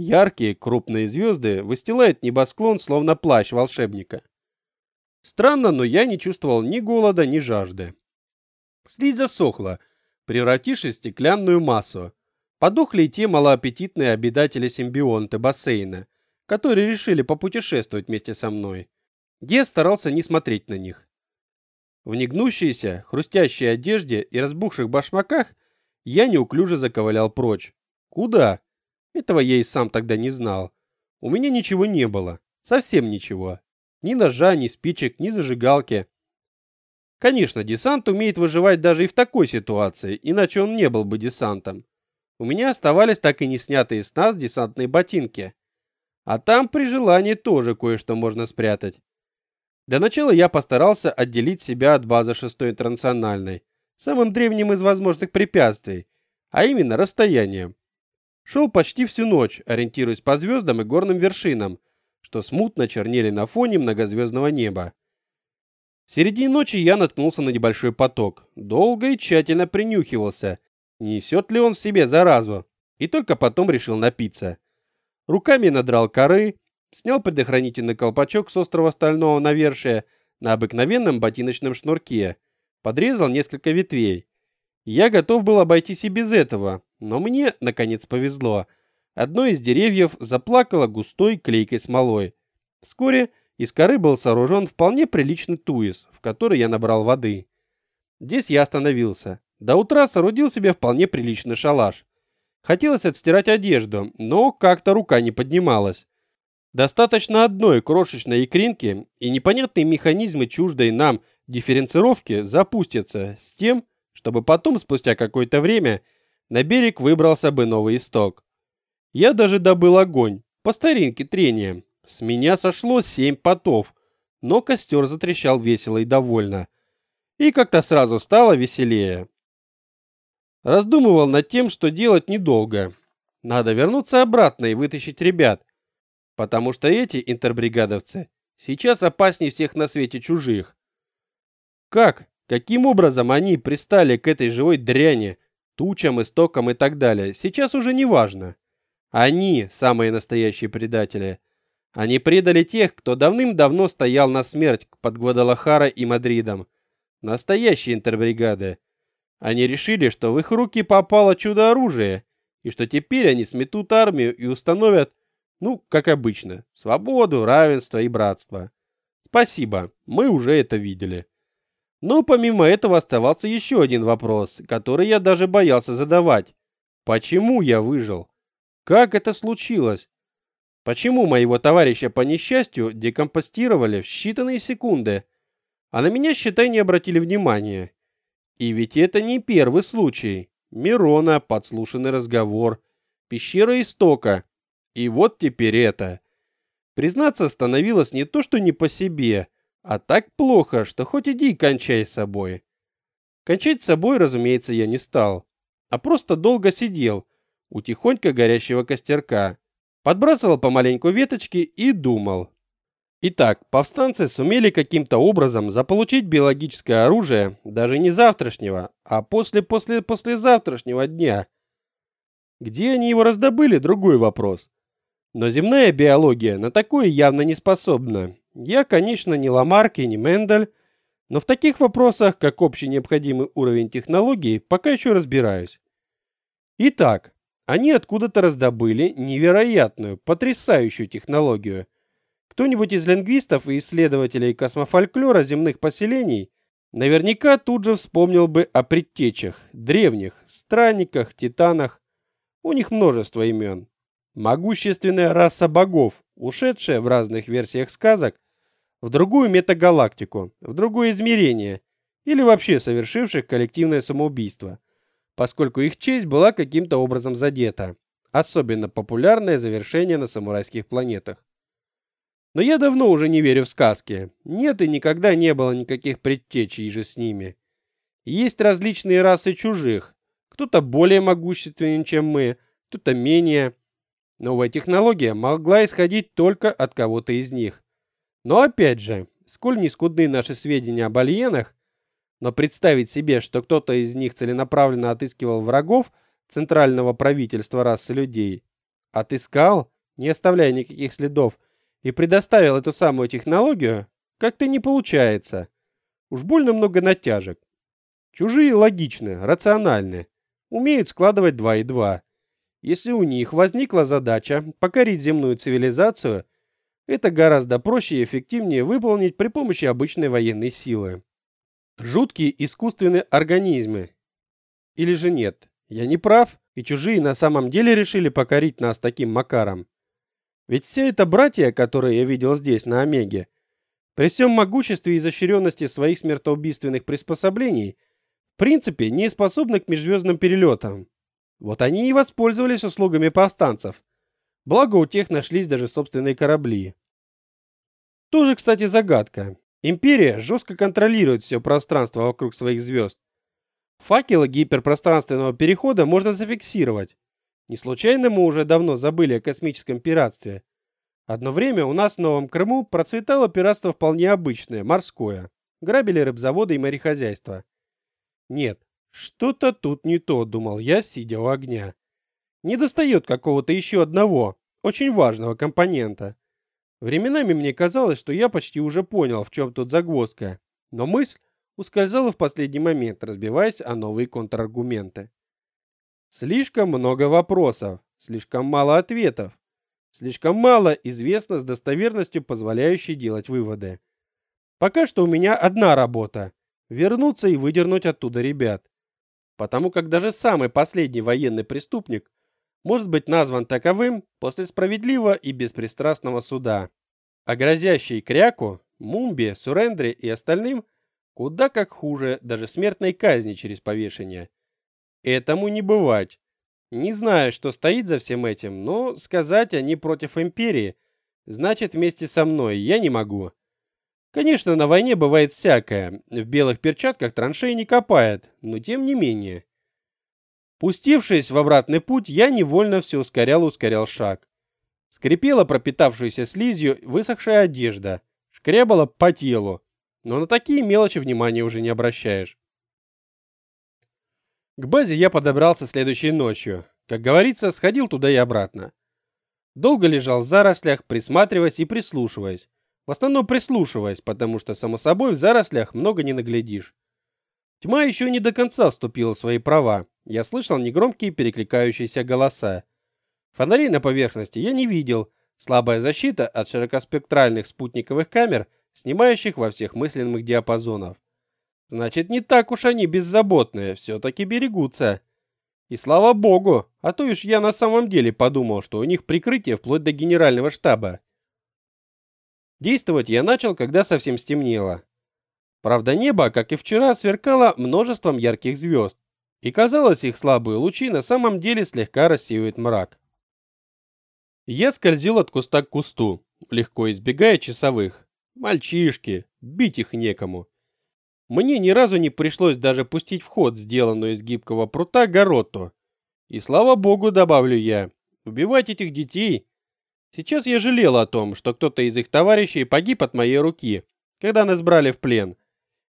Яркие крупные звезды выстилают небосклон, словно плащ волшебника. Странно, но я не чувствовал ни голода, ни жажды. Слизь засохла, превратившись в стеклянную массу. Подохли и те малоаппетитные обитатели-симбионты бассейна, которые решили попутешествовать вместе со мной. Я старался не смотреть на них. В негнущейся, хрустящей одежде и разбухших башмаках я неуклюже заковылял прочь. Куда? Этого я и сам тогда не знал. У меня ничего не было. Совсем ничего. Ни ножа, ни спичек, ни зажигалки. Конечно, десант умеет выживать даже и в такой ситуации, иначе он не был бы десантом. У меня оставались так и не снятые с нас десантные ботинки. А там при желании тоже кое-что можно спрятать. Для начала я постарался отделить себя от базы 6 интернациональной, самым древним из возможных препятствий, а именно расстоянием. Шел почти всю ночь, ориентируясь по звездам и горным вершинам, что смутно чернели на фоне многозвездного неба. В середине ночи я наткнулся на небольшой поток, долго и тщательно принюхивался, не несет ли он в себе заразу, и только потом решил напиться. Руками надрал коры, снял предохранительный колпачок с острого стального навершия на обыкновенном ботиночном шнурке, подрезал несколько ветвей. Я готов был обойтись и без этого, но мне, наконец, повезло. Одно из деревьев заплакало густой клейкой смолой. Вскоре из коры был сооружен вполне приличный туис, в который я набрал воды. Здесь я остановился. До утра соорудил себе вполне приличный шалаш. Хотелось отстирать одежду, но как-то рука не поднималась. Достаточно одной крошечной икринки, и непонятные механизмы чуждой нам дифференцировки запустятся с тем, чтобы потом, спустя какое-то время, на берег выбрался бы новый исток. Я даже добыл огонь, по старинке трением. С меня сошло семь потов, но костер затрещал весело и довольно. И как-то сразу стало веселее. Раздумывал над тем, что делать недолго. Надо вернуться обратно и вытащить ребят, потому что эти интербригадовцы сейчас опаснее всех на свете чужих. Как, каким образом они пристали к этой живой дряни, тучам, истокам и так далее, сейчас уже не важно. Они самые настоящие предатели. Они предали тех, кто давным-давно стоял на смерть под Гвадалахара и Мадридом. Настоящие интербригады. Они решили, что в их руки попало чудо-оружие, и что теперь они сметут армию и установят, ну, как обычно, свободу, равенство и братство. Спасибо, мы уже это видели. Но помимо этого оставался еще один вопрос, который я даже боялся задавать. Почему я выжил? Как это случилось? Почему моего товарища по несчастью декомпостировали в считанные секунды, а на меня, считай, не обратили внимания? И ведь это не первый случай. Мирона, подслушанный разговор, пещера истока. И вот теперь это. Признаться, становилось не то, что не по себе, а так плохо, что хоть иди кончай с собой. Кончать с собой, разумеется, я не стал, а просто долго сидел у тихонько горящего костерка, подбрасывал помаленьку веточки и думал. Итак, повстанцы сумели каким-то образом заполучить биологическое оружие даже не завтрашнего, а после-после-послезавтрашнего дня. Где они его раздобыли, другой вопрос. Но земная биология на такое явно не способна. Я, конечно, не Ламарк и не Мендель, но в таких вопросах, как общий необходимый уровень технологий, пока еще разбираюсь. Итак, они откуда-то раздобыли невероятную, потрясающую технологию. Кто-нибудь из лингвистов и исследователей космофольклора земных поселений наверняка тут же вспомнил бы о предтечах, древних, странниках, титанах. У них множество имен. Могущественная раса богов, ушедшая в разных версиях сказок в другую метагалактику, в другое измерение, или вообще совершивших коллективное самоубийство, поскольку их честь была каким-то образом задета. Особенно популярное завершение на самурайских планетах. Но я давно уже не верю в сказки. Нет и никогда не было никаких предтечей же с ними. Есть различные расы чужих. Кто-то более могущественен, чем мы, кто-то менее. Новая технология могла исходить только от кого-то из них. Но опять же, сколь нескудны наши сведения об альенах, но представить себе, что кто-то из них целенаправленно отыскивал врагов центрального правительства расы людей, отыскал, не оставляя никаких следов, и предоставил эту самую технологию, как-то не получается. Уж больно много натяжек. Чужие логичны, рациональны, умеют складывать два и два. Если у них возникла задача покорить земную цивилизацию – это гораздо проще и эффективнее выполнить при помощи обычной военной силы. Жуткие искусственные организмы. Или же нет? Я не прав, и чужие на самом деле решили покорить нас таким макаром. Ведь все это братья, которые я видел здесь, на Омеге, при всем могуществе и изощренности своих смертоубийственных приспособлений, в принципе, не способны к межзвездным перелетам. Вот они и воспользовались услугами повстанцев. Благо у тех нашлись даже собственные корабли. Тоже, кстати, загадка. Империя жестко контролирует все пространство вокруг своих звезд. Факелы гиперпространственного перехода можно зафиксировать. Не случайно мы уже давно забыли о космическом пиратстве. Одно время у нас в Новом Крыму процветало пиратство вполне обычное, морское. Грабили рыбзаводы и морехозяйство. Нет, что-то тут не то, думал я, сидя у огня. Не достает какого-то еще одного, очень важного компонента. Временами мне казалось, что я почти уже понял, в чем тут загвоздка, но мысль ускользала в последний момент, разбиваясь о новые контраргументы. Слишком много вопросов, слишком мало ответов, слишком мало известно с достоверностью, позволяющей делать выводы. Пока что у меня одна работа – вернуться и выдернуть оттуда ребят. Потому как даже самый последний военный преступник может быть назван таковым после справедливого и беспристрастного суда. А грозящий Кряку, Мумбе, Сурендре и остальным куда как хуже даже смертной казни через повешение. Этому не бывать. Не знаю, что стоит за всем этим, но сказать они против империи, значит вместе со мной я не могу. Конечно, на войне бывает всякое. В белых перчатках траншеи не копает, но тем не менее. Пустившись в обратный путь, я невольно все ускорял ускорял шаг. Скрипела пропитавшаяся слизью высохшая одежда, шкрябала по телу, но на такие мелочи внимания уже не обращаешь. К базе я подобрался следующей ночью. Как говорится, сходил туда и обратно. Долго лежал в зарослях, присматриваясь и прислушиваясь. В основном прислушиваясь, потому что, само собой, в зарослях много не наглядишь. Тьма еще не до конца вступила в свои права. Я слышал негромкие перекликающиеся голоса. Фонарей на поверхности я не видел. Слабая защита от широкоспектральных спутниковых камер, снимающих во всех мысленных диапазонов. Значит, не так уж они беззаботные, все-таки берегутся. И слава богу, а то уж я на самом деле подумал, что у них прикрытие вплоть до генерального штаба. Действовать я начал, когда совсем стемнело. Правда, небо, как и вчера, сверкало множеством ярких звезд, и казалось, их слабые лучи на самом деле слегка рассеивают мрак. Я скользил от куста к кусту, легко избегая часовых. Мальчишки, бить их некому. Мне ни разу не пришлось даже пустить в ход сделанную из гибкого прута гороту. И слава богу, добавлю я, убивать этих детей. Сейчас я жалел о том, что кто-то из их товарищей погиб от моей руки, когда нас брали в плен.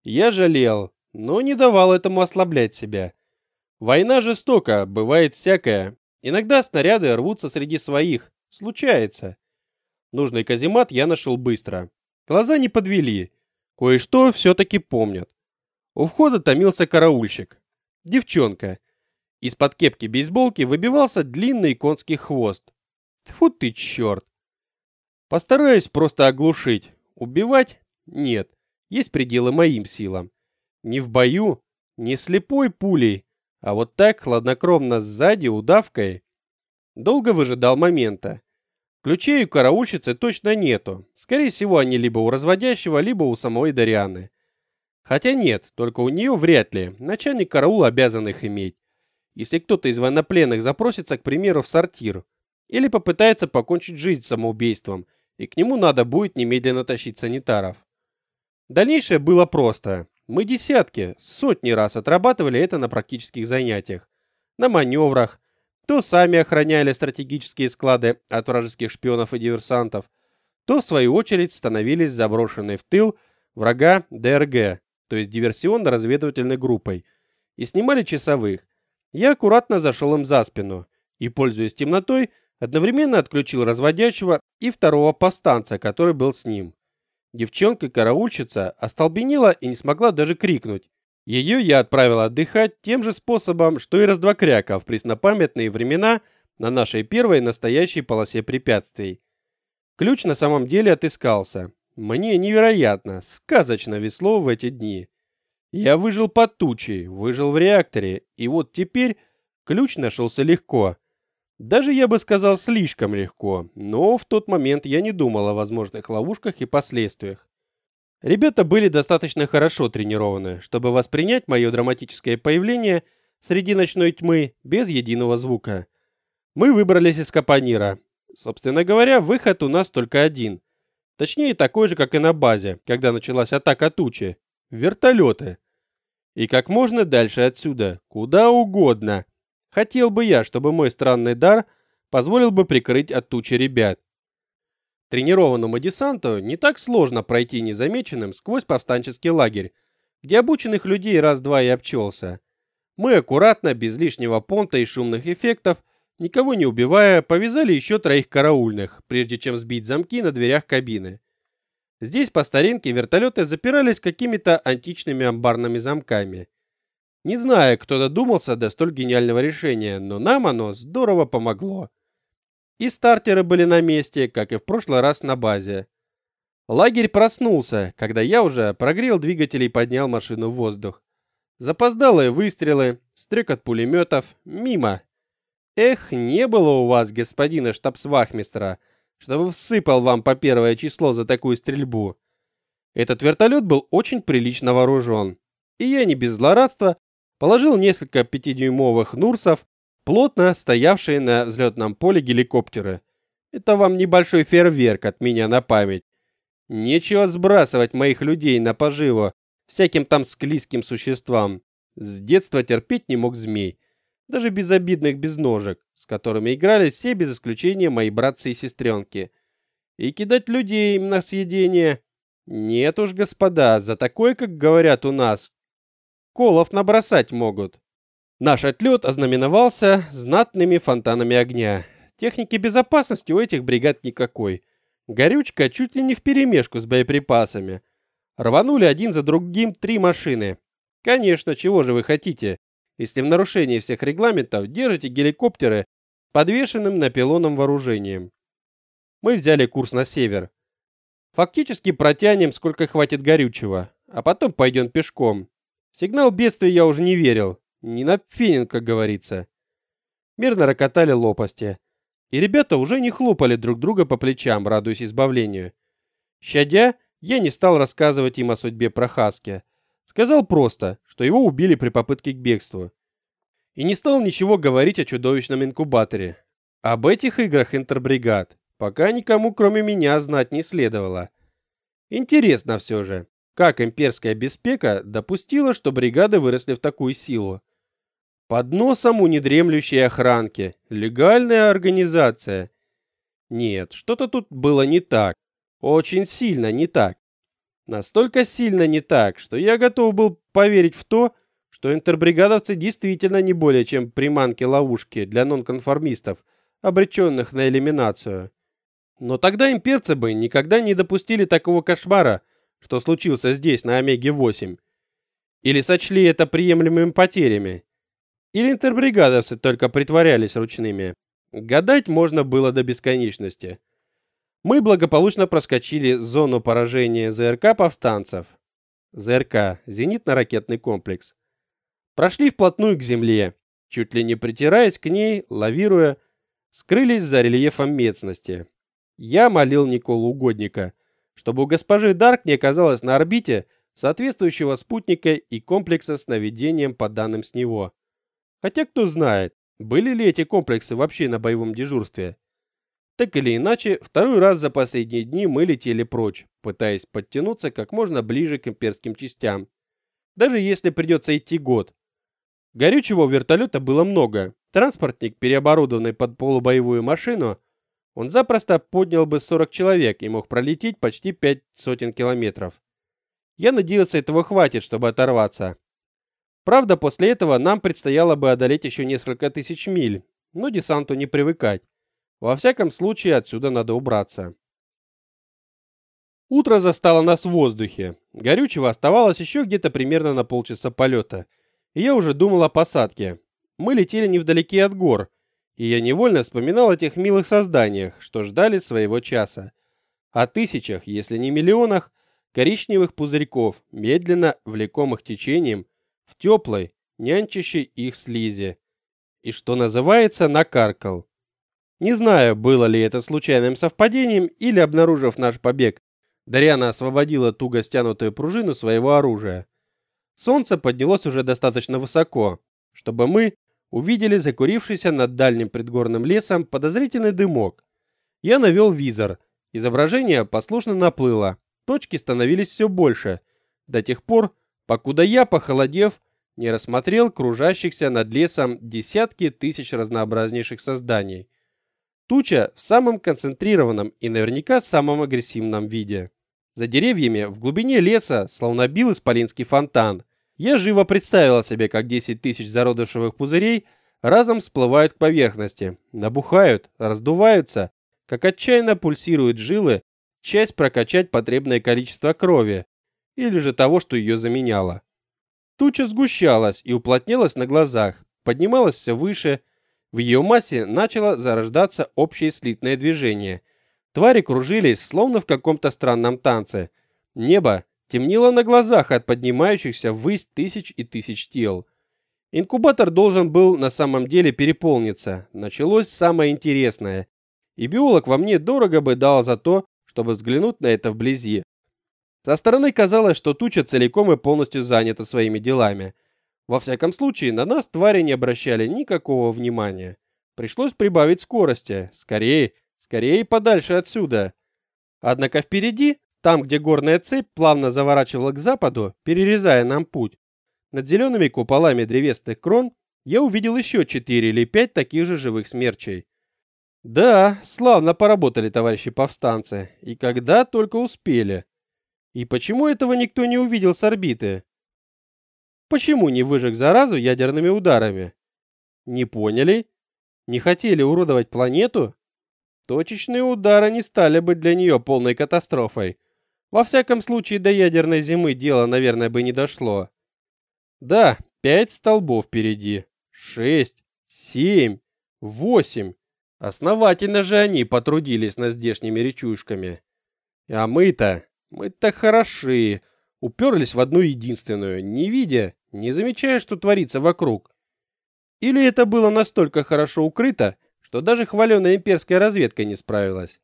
Я жалел, но не давал этому ослаблять себя. Война жестока, бывает всякое. Иногда снаряды рвутся среди своих. Случается. Нужный каземат я нашел быстро. Глаза не подвели. Кое-что все-таки помнят. У входа томился караульщик. Девчонка. Из-под кепки бейсболки выбивался длинный конский хвост. Тьфу ты, черт. Постараюсь просто оглушить. Убивать? Нет. Есть пределы моим силам. Не в бою, не слепой пулей, а вот так, хладнокровно сзади, удавкой. Долго выжидал момента. Ключей у караульщицы точно нету. Скорее всего, они либо у разводящего, либо у самой Дарианы. Хотя нет, только у нее вряд ли. Начальник караула обязан их иметь. Если кто-то из военнопленных запросится, к примеру, в сортир, или попытается покончить жизнь самоубийством, и к нему надо будет немедленно тащить санитаров. Дальнейшее было просто. Мы десятки, сотни раз отрабатывали это на практических занятиях. На маневрах, то сами охраняли стратегические склады от вражеских шпионов и диверсантов, то в свою очередь становились заброшенной в тыл врага ДРГ, то есть диверсионно-разведывательной группой, и снимали часовых. Я аккуратно зашел им за спину и, пользуясь темнотой, одновременно отключил разводящего и второго повстанца, который был с ним. Девчонка-караульщица остолбенела и не смогла даже крикнуть. Ее я отправил отдыхать тем же способом, что и раздвокряка в преснопамятные времена на нашей первой настоящей полосе препятствий. Ключ на самом деле отыскался. Мне невероятно, сказочно весло в эти дни. Я выжил под тучей, выжил в реакторе, и вот теперь ключ нашелся легко. Даже я бы сказал слишком легко, но в тот момент я не думал о возможных ловушках и последствиях. Ребята были достаточно хорошо тренированы, чтобы воспринять мое драматическое появление среди ночной тьмы без единого звука. Мы выбрались из капонира. Собственно говоря, выход у нас только один. Точнее, такой же, как и на базе, когда началась атака тучи. Вертолеты. И как можно дальше отсюда, куда угодно. Хотел бы я, чтобы мой странный дар позволил бы прикрыть от тучи ребят. Тренированному десанту не так сложно пройти незамеченным сквозь повстанческий лагерь, где обученных людей раз-два и обчелся. Мы аккуратно, без лишнего понта и шумных эффектов, никого не убивая, повязали еще троих караульных, прежде чем сбить замки на дверях кабины. Здесь по старинке вертолеты запирались какими-то античными амбарными замками. Не знаю, кто додумался до столь гениального решения, но нам оно здорово помогло. И стартеры были на месте, как и в прошлый раз на базе. Лагерь проснулся, когда я уже прогрел двигатели и поднял машину в воздух. Запоздалые выстрелы, стрекот пулеметов, мимо. Эх, не было у вас, господина штабсвахмистра, чтобы всыпал вам по первое число за такую стрельбу. Этот вертолет был очень прилично вооружен. И я не без злорадства положил несколько пятидюймовых Нурсов плотно стоявшие на взлетном поле геликоптеры. Это вам небольшой фейерверк от меня на память. Нечего сбрасывать моих людей на поживо всяким там склизким существам. С детства терпеть не мог змей. Даже безобидных безножек, с которыми играли все без исключения мои братцы и сестренки. И кидать людей им на съедение. Нет уж, господа, за такое, как говорят у нас, колов набросать могут. Наш отлет ознаменовался знатными фонтанами огня. Техники безопасности у этих бригад никакой. Горючка чуть ли не вперемешку с боеприпасами. Рванули один за другим три машины. Конечно, чего же вы хотите, если в нарушении всех регламентов держите геликоптеры подвешенным на пилоном вооружением. Мы взяли курс на север. Фактически протянем, сколько хватит горючего, а потом пойдем пешком. Сигнал бедствия я уже не верил. Не на фенин, как говорится. Мирно рокотали лопасти. И ребята уже не хлопали друг друга по плечам, радуясь избавлению. Щадя, я не стал рассказывать им о судьбе Прохаски. Сказал просто, что его убили при попытке к бегству. И не стал ничего говорить о чудовищном инкубаторе. Об этих играх интербригад пока никому, кроме меня, знать не следовало. Интересно все же, как имперская беспека допустила, что бригады выросли в такую силу. Под носом у недремлющей охранки. Легальная организация. Нет, что-то тут было не так. Очень сильно не так. Настолько сильно не так, что я готов был поверить в то, что интербригадовцы действительно не более чем приманки-ловушки для нонконформистов, обреченных на элиминацию. Но тогда имперцы бы никогда не допустили такого кошмара, что случился здесь, на Омеге-8. Или сочли это приемлемыми потерями. Или интербригадовцы только притворялись ручными. Гадать можно было до бесконечности. Мы благополучно проскочили зону поражения ЗРК повстанцев. ЗРК – зенитно-ракетный комплекс. Прошли вплотную к земле, чуть ли не притираясь к ней, лавируя, скрылись за рельефом местности. Я молил Николу Угодника, чтобы у госпожи Дарк не оказалось на орбите соответствующего спутника и комплекса с наведением по данным с него. Хотя кто знает, были ли эти комплексы вообще на боевом дежурстве. Так или иначе, второй раз за последние дни мы летели прочь, пытаясь подтянуться как можно ближе к имперским частям. Даже если придется идти год. Горючего у вертолета было много. Транспортник, переоборудованный под полубоевую машину, он запросто поднял бы 40 человек и мог пролететь почти пять сотен километров. Я надеялся, этого хватит, чтобы оторваться. Правда, после этого нам предстояло бы одолеть еще несколько тысяч миль, но десанту не привыкать. Во всяком случае, отсюда надо убраться. Утро застало нас в воздухе. Горючего оставалось еще где-то примерно на полчаса полета. И я уже думал о посадке. Мы летели невдалеке от гор, и я невольно вспоминал о тех милых созданиях, что ждали своего часа. О тысячах, если не миллионах, коричневых пузырьков, медленно влекомых течением, в теплой, нянчащей их слизи. И что называется, накаркал. Не знаю, было ли это случайным совпадением или, обнаружив наш побег, Дарьяна освободила туго стянутую пружину своего оружия. Солнце поднялось уже достаточно высоко, чтобы мы увидели закурившийся над дальним предгорным лесом подозрительный дымок. Я навел визор Изображение послушно наплыло, точки становились все больше, до тех пор, покуда я, похолодев, не рассмотрел кружащихся над лесом десятки тысяч разнообразнейших созданий. Туча в самом концентрированном и наверняка самом агрессивном виде. За деревьями в глубине леса словно бил исполинский фонтан. Я живо представил себе, как 10 тысяч зародышевых пузырей разом всплывают к поверхности, набухают, раздуваются, как отчаянно пульсируют жилы, часть прокачать потребное количество крови, или же того, что ее заменяло. Туча сгущалась и уплотнялась на глазах, поднималась все выше, в ее массе начало зарождаться общее слитное движение. Твари кружились, словно в каком-то странном танце. Небо темнело на глазах от поднимающихся ввысь тысяч и тысяч тел. Инкубатор должен был на самом деле переполниться. Началось самое интересное. И биолог во мне дорого бы дал за то, чтобы взглянуть на это вблизи. Со стороны казалось, что туча целиком и полностью занята своими делами. Во всяком случае, на нас твари не обращали никакого внимания. Пришлось прибавить скорости. Скорее, скорее подальше отсюда. Однако впереди, там, где горная цепь плавно заворачивала к западу, перерезая нам путь, над зелеными куполами древесных крон я увидел еще четыре или пять таких же живых смерчей. Да, славно поработали товарищи повстанцы, и когда только успели. И почему этого никто не увидел с орбиты? Почему не выжег заразу ядерными ударами? Не поняли? Не хотели уродовать планету? Точечные удары не стали бы для нее полной катастрофой. Во всяком случае, до ядерной зимы дело, наверное, бы не дошло. Да, пять столбов впереди. Шесть, семь, восемь. Основательно же они потрудились над здешними речушками. А мы-то мы так хороши. Уперлись в одну единственную, не видя, не замечая, что творится вокруг. Или это было настолько хорошо укрыто, что даже хваленая имперская разведка не справилась.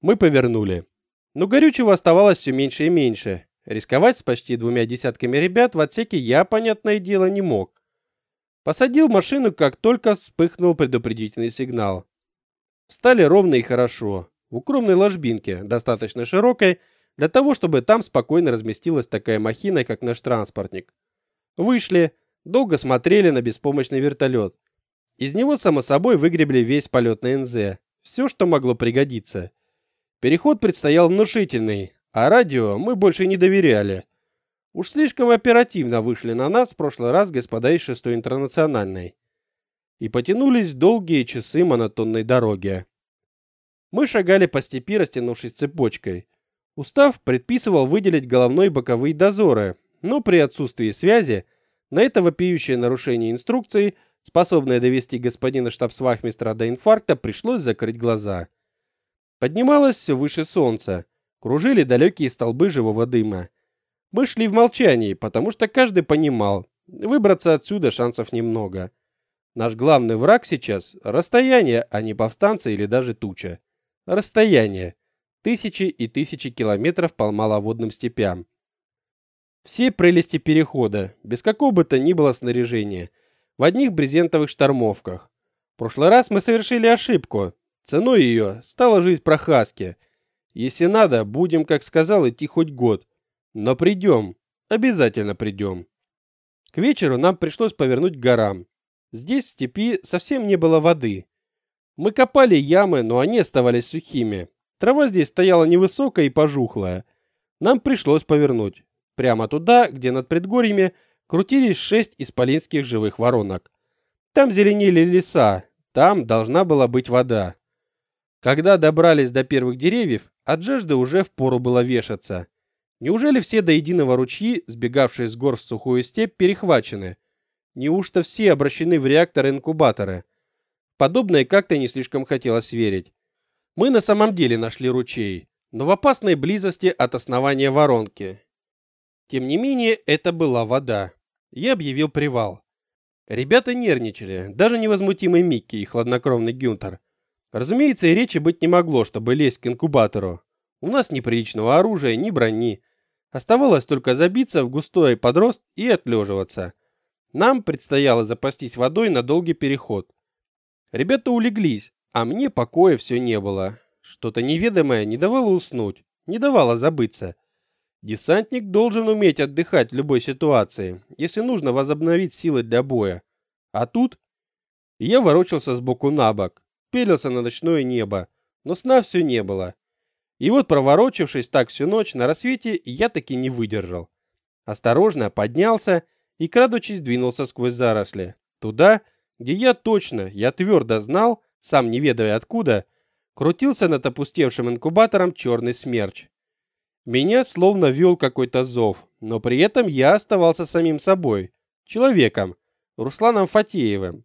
Мы повернули. Но горючего оставалось все меньше и меньше. Рисковать с почти двумя десятками ребят в отсеке я, понятное дело, не мог. Посадил машину, как только вспыхнул предупредительный сигнал. Встали ровно и хорошо, в укромной ложбинке, достаточно широкой, для того, чтобы там спокойно разместилась такая махина, как наш транспортник. Вышли, долго смотрели на беспомощный вертолет. Из него, само собой, выгребли весь полет на НЗ, все, что могло пригодиться. Переход предстоял внушительный, а радио мы больше не доверяли. Уж слишком оперативно вышли на нас в прошлый раз господа из шестой интернациональной. И потянулись долгие часы монотонной дороги. Мы шагали по степи, растянувшись цепочкой. Устав предписывал выделить головной и боковые дозоры, но при отсутствии связи на это вопиющее нарушение инструкции, способное довести господина штабсвахмистра до инфаркта, пришлось закрыть глаза. Поднималось все выше солнца, кружили далекие столбы живого дыма. Мы шли в молчании, потому что каждый понимал, выбраться отсюда шансов немного. Наш главный враг сейчас – расстояние, а не повстанцы или даже туча. Расстояние тысячи и тысячи километров по маловодным степям. Все прелести перехода, без какого бы то ни было снаряжения, в одних брезентовых штормовках. В прошлый раз мы совершили ошибку. Ценой ее стала жизнь прохаски. Если надо, будем, как сказал, идти хоть год. Но придем, обязательно придем. К вечеру нам пришлось повернуть к горам. Здесь в степи совсем не было воды. Мы копали ямы, но они оставались сухими. Трава здесь стояла невысокая и пожухлая. Нам пришлось повернуть. Прямо туда, где над предгорьями крутились шесть исполинских живых воронок. Там зеленели леса, там должна была быть вода. Когда добрались до первых деревьев, от жажды уже впору было вешаться. Неужели все до единого ручьи, сбегавшие с гор в сухую степь, перехвачены? Неужто все обращены в реакторы-инкубаторы? Подобное как-то не слишком хотелось верить. Мы на самом деле нашли ручей, но в опасной близости от основания воронки. Тем не менее, это была вода. Я объявил привал. Ребята нервничали, даже невозмутимый Микки и хладнокровный Гюнтер. Разумеется, и речи быть не могло, чтобы лезть к инкубатору. У нас ни приличного оружия, ни брони. Оставалось только забиться в густой подрост и отлеживаться. Нам предстояло запастись водой на долгий переход. Ребята улеглись, а мне покоя все не было. Что-то неведомое не давало уснуть, не давало забыться. Десантник должен уметь отдыхать в любой ситуации, если нужно возобновить силы для боя. А тут я ворочался с боку на бок, пелился на ночное небо, но сна все не было. И вот, проворочившись так всю ночь, на рассвете я таки не выдержал. Осторожно поднялся и, крадучись, двинулся сквозь заросли. Туда, где я точно, я твердо знал, сам не ведая откуда, крутился над опустевшим инкубатором черный смерч. Меня словно вел какой-то зов, но при этом я оставался самим собой, человеком, Русланом Фатеевым,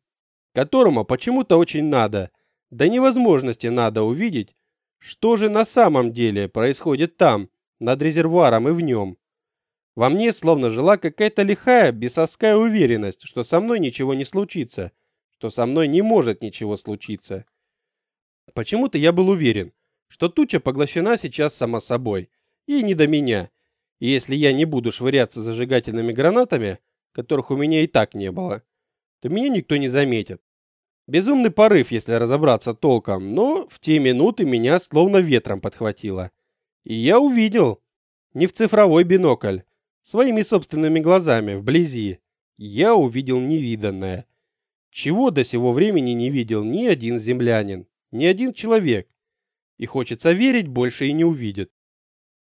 которому почему-то очень надо, до невозможности надо увидеть, что же на самом деле происходит там, над резервуаром и в нем. Во мне словно жила какая-то лихая, бесовская уверенность, что со мной ничего не случится, что со мной не может ничего случиться. Почему-то я был уверен, что туча поглощена сейчас сама собой, и не до меня. И если я не буду швыряться зажигательными гранатами, которых у меня и так не было, то меня никто не заметит. Безумный порыв, если разобраться толком, но в те минуты меня словно ветром подхватило. И я увидел, не в цифровой бинокль, своими собственными глазами, вблизи, я увидел невиданное. Чего до сего времени не видел ни один землянин, ни один человек. И хочется верить, больше и не увидит.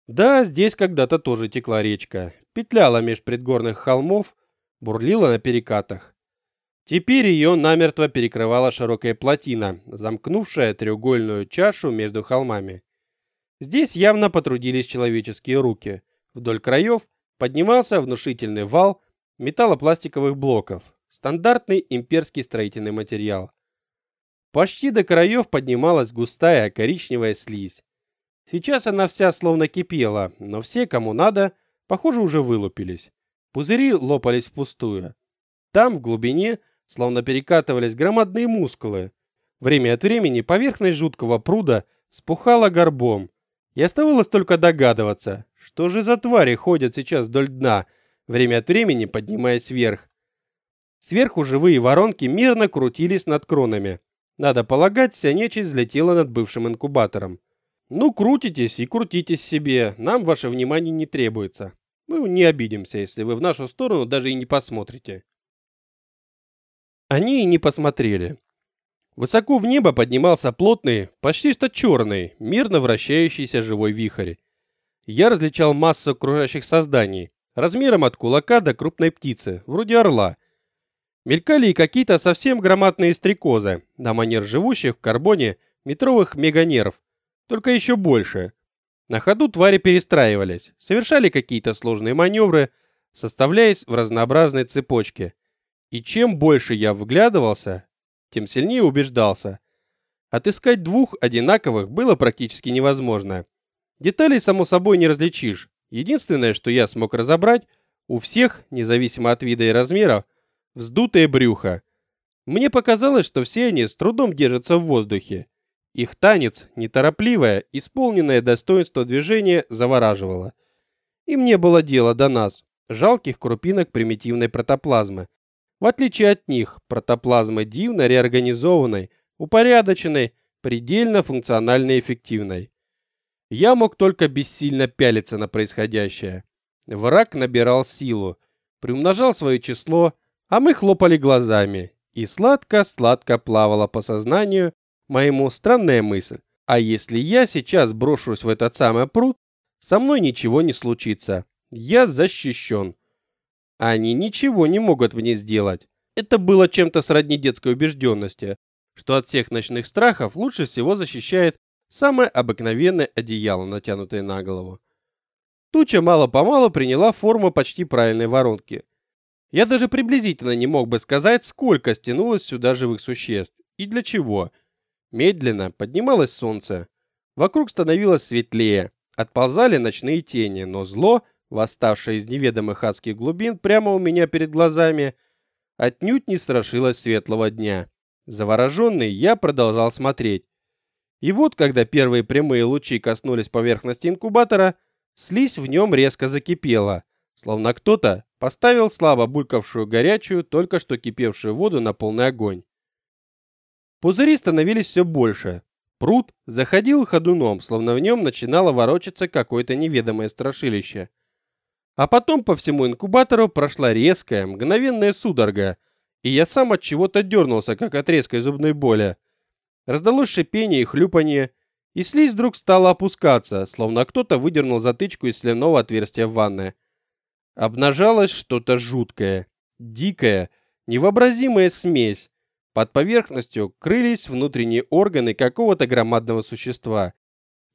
Да, здесь когда-то тоже текла речка, петляла меж предгорных холмов, бурлила на перекатах. Теперь ее намертво перекрывала широкая плотина, замкнувшая треугольную чашу между холмами. Здесь явно потрудились человеческие руки. Вдоль краев поднимался внушительный вал металлопластиковых блоков, стандартный имперский строительный материал. Почти до краев поднималась густая коричневая слизь. Сейчас она вся словно кипела, но все, кому надо, похоже, уже вылупились. Пузыри лопались впустую. Там, в глубине, словно перекатывались громадные мускулы. Время от времени поверхность жуткого пруда спухала горбом, и оставалось только догадываться, что же за твари ходят сейчас вдоль дна, время от времени поднимаясь вверх. Сверху живые воронки мирно крутились над кронами. Надо полагать, вся нечисть взлетела над бывшим инкубатором. Ну, крутитесь и крутитесь себе, нам ваше внимание не требуется. Мы не обидимся, если вы в нашу сторону даже и не посмотрите. Они и не посмотрели. Высоко в небо поднимался плотный, почти что черный, мирно вращающийся живой вихрь. Я различал массу окружающих созданий, размером от кулака до крупной птицы, вроде орла. Мелькали и какие-то совсем громадные стрекозы, на манер живущих в карбоне метровых меганерв, только еще больше. На ходу твари перестраивались, совершали какие-то сложные маневры, составляясь в разнообразной цепочке. И чем больше я вглядывался, тем сильнее убеждался. Отыскать двух одинаковых было практически невозможно. Деталей, само собой, не различишь. Единственное, что я смог разобрать, у всех, независимо от вида и размеров, вздутое брюхо. Мне показалось, что все они с трудом держатся в воздухе. Их танец, неторопливое, исполненное достоинство движения, завораживало. Им не было дела до нас, жалких крупинок примитивной протоплазмы. В отличие от них, протоплазмы дивно реорганизованной, упорядоченной, предельно функциональной и эффективной. Я мог только бессильно пялиться на происходящее. Враг набирал силу, приумножал свое число, а мы хлопали глазами, и сладко-сладко плавала по сознанию моему странная мысль. А если я сейчас брошусь в этот самый пруд, со мной ничего не случится. Я защищен. Они ничего не могут мне сделать. Это было чем-то сродни детской убежденности, что от всех ночных страхов лучше всего защищает самое обыкновенное одеяло, натянутое на голову. Туча мало-помалу приняла форму почти правильной воронки. Я даже приблизительно не мог бы сказать, сколько стянулось сюда живых существ и для чего – Медленно поднималось солнце. Вокруг становилось светлее. Отползали ночные тени, но зло, восставшее из неведомых адских глубин прямо у меня перед глазами, отнюдь не страшилось светлого дня. Завороженный, я продолжал смотреть. И вот, когда первые прямые лучи коснулись поверхности инкубатора, слизь в нем резко закипела, словно кто-то поставил слабо булькавшую горячую, только что кипевшую воду на полный огонь. Пузыри становились все больше. Пруд заходил ходуном, словно в нем начинало ворочаться какое-то неведомое страшилище. А потом по всему инкубатору прошла резкая, мгновенная судорога, и я сам от чего-то дернулся, как от резкой зубной боли. Раздалось шипение и хлюпанье, и слизь вдруг стала опускаться, словно кто-то выдернул затычку из слюнного отверстия в ванной. Обнажалось что-то жуткое, дикое, невообразимая смесь. Под поверхностью крылись внутренние органы какого-то громадного существа.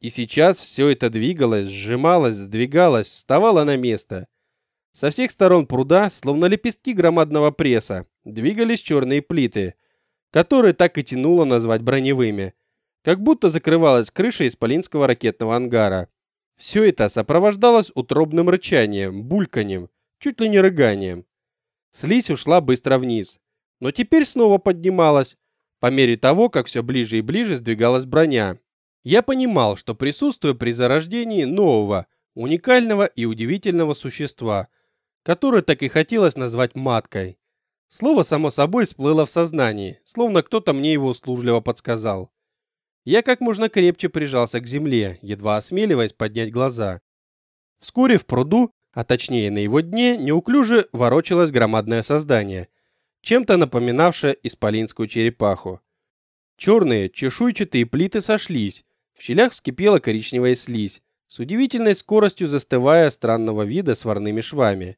И сейчас все это двигалось, сжималось, сдвигалось, вставало на место. Со всех сторон пруда, словно лепестки громадного пресса, двигались черные плиты, которые так и тянуло назвать броневыми – как будто закрывалась крыша исполинского ракетного ангара. Все это сопровождалось утробным рычанием, бульканьем, чуть ли не рыганием. Слизь ушла быстро вниз, но теперь снова поднималась, по мере того, как все ближе и ближе сдвигалась броня. Я понимал, что присутствую при зарождении нового, уникального и удивительного существа, которое так и хотелось назвать маткой. Слово само собой всплыло в сознании, словно кто-то мне его услужливо подсказал. Я как можно крепче прижался к земле, едва осмеливаясь поднять глаза. Вскоре в пруду, а точнее на его дне, неуклюже ворочалось громадное создание, чем-то напоминавшее исполинскую черепаху. Черные чешуйчатые плиты сошлись, в щелях вскипела коричневая слизь, с удивительной скоростью застывая странного вида сварными швами.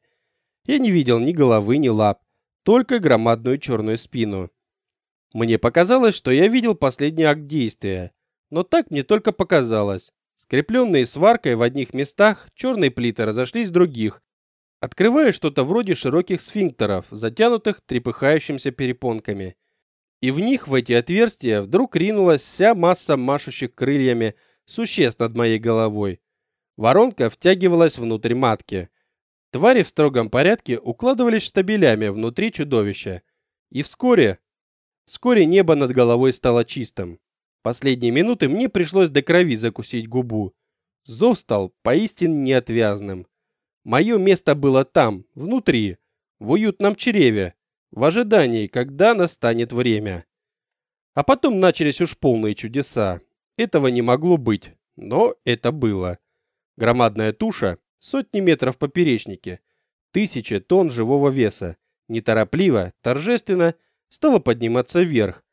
Я не видел ни головы, ни лап, только громадную черную спину. Мне показалось, что я видел последний акт действия, но так мне только показалось. Скрепленные сваркой в одних местах, черные плиты разошлись в других, открывая что-то вроде широких сфинктеров, затянутых трепыхающимся перепонками. И в них, в эти отверстия, вдруг ринулась вся масса машущих крыльями существ над моей головой. Воронка втягивалась внутрь матки. Твари в строгом порядке укладывались штабелями внутри чудовища. И вскоре Вскоре небо над головой стало чистым. Последние минуты мне пришлось до крови закусить губу. Зов стал поистине неотвязным. Мое место было там, внутри, в уютном чреве, в ожидании, когда настанет время. А потом начались уж полные чудеса. Этого не могло быть, но это было. Громадная туша, сотни метров поперечнике, тысячи тонн живого веса, неторопливо, торжественно стала подниматься вверх.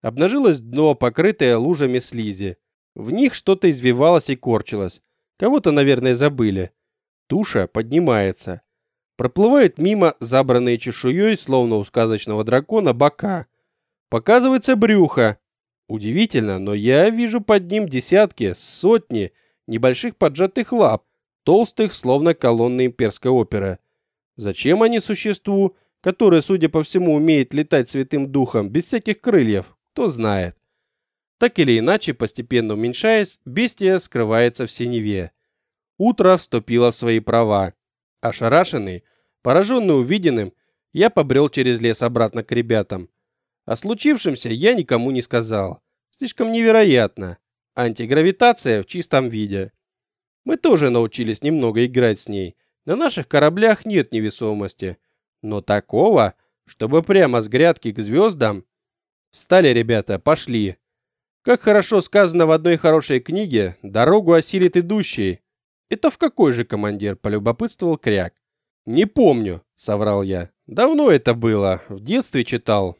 Обнажилось дно, покрытое лужами слизи. В них что-то извивалось и корчилось. Кого-то, наверное, забыли. Туша поднимается. Проплывает мимо забранные чешуей, словно у сказочного дракона, бока. Показывается брюхо. Удивительно, но я вижу под ним десятки, сотни небольших поджатых лап, толстых, словно колонны имперской оперы. Зачем они существу, который, судя по всему, умеет летать святым духом без всяких крыльев, кто знает. Так или иначе, постепенно уменьшаясь, бестия скрывается в синеве. Утро вступило в свои права. Ошарашенный, пораженный увиденным, я побрел через лес обратно к ребятам. О случившемся я никому не сказал. Слишком невероятно. Антигравитация в чистом виде. Мы тоже научились немного играть с ней. На наших кораблях нет невесомости. Но такого, чтобы прямо с грядки к звездам... Встали, ребята, пошли. Как хорошо сказано в одной хорошей книге, дорогу осилит идущий. Это в какой же командир, полюбопытствовал Кряк. Не помню, соврал я. Давно это было, в детстве читал.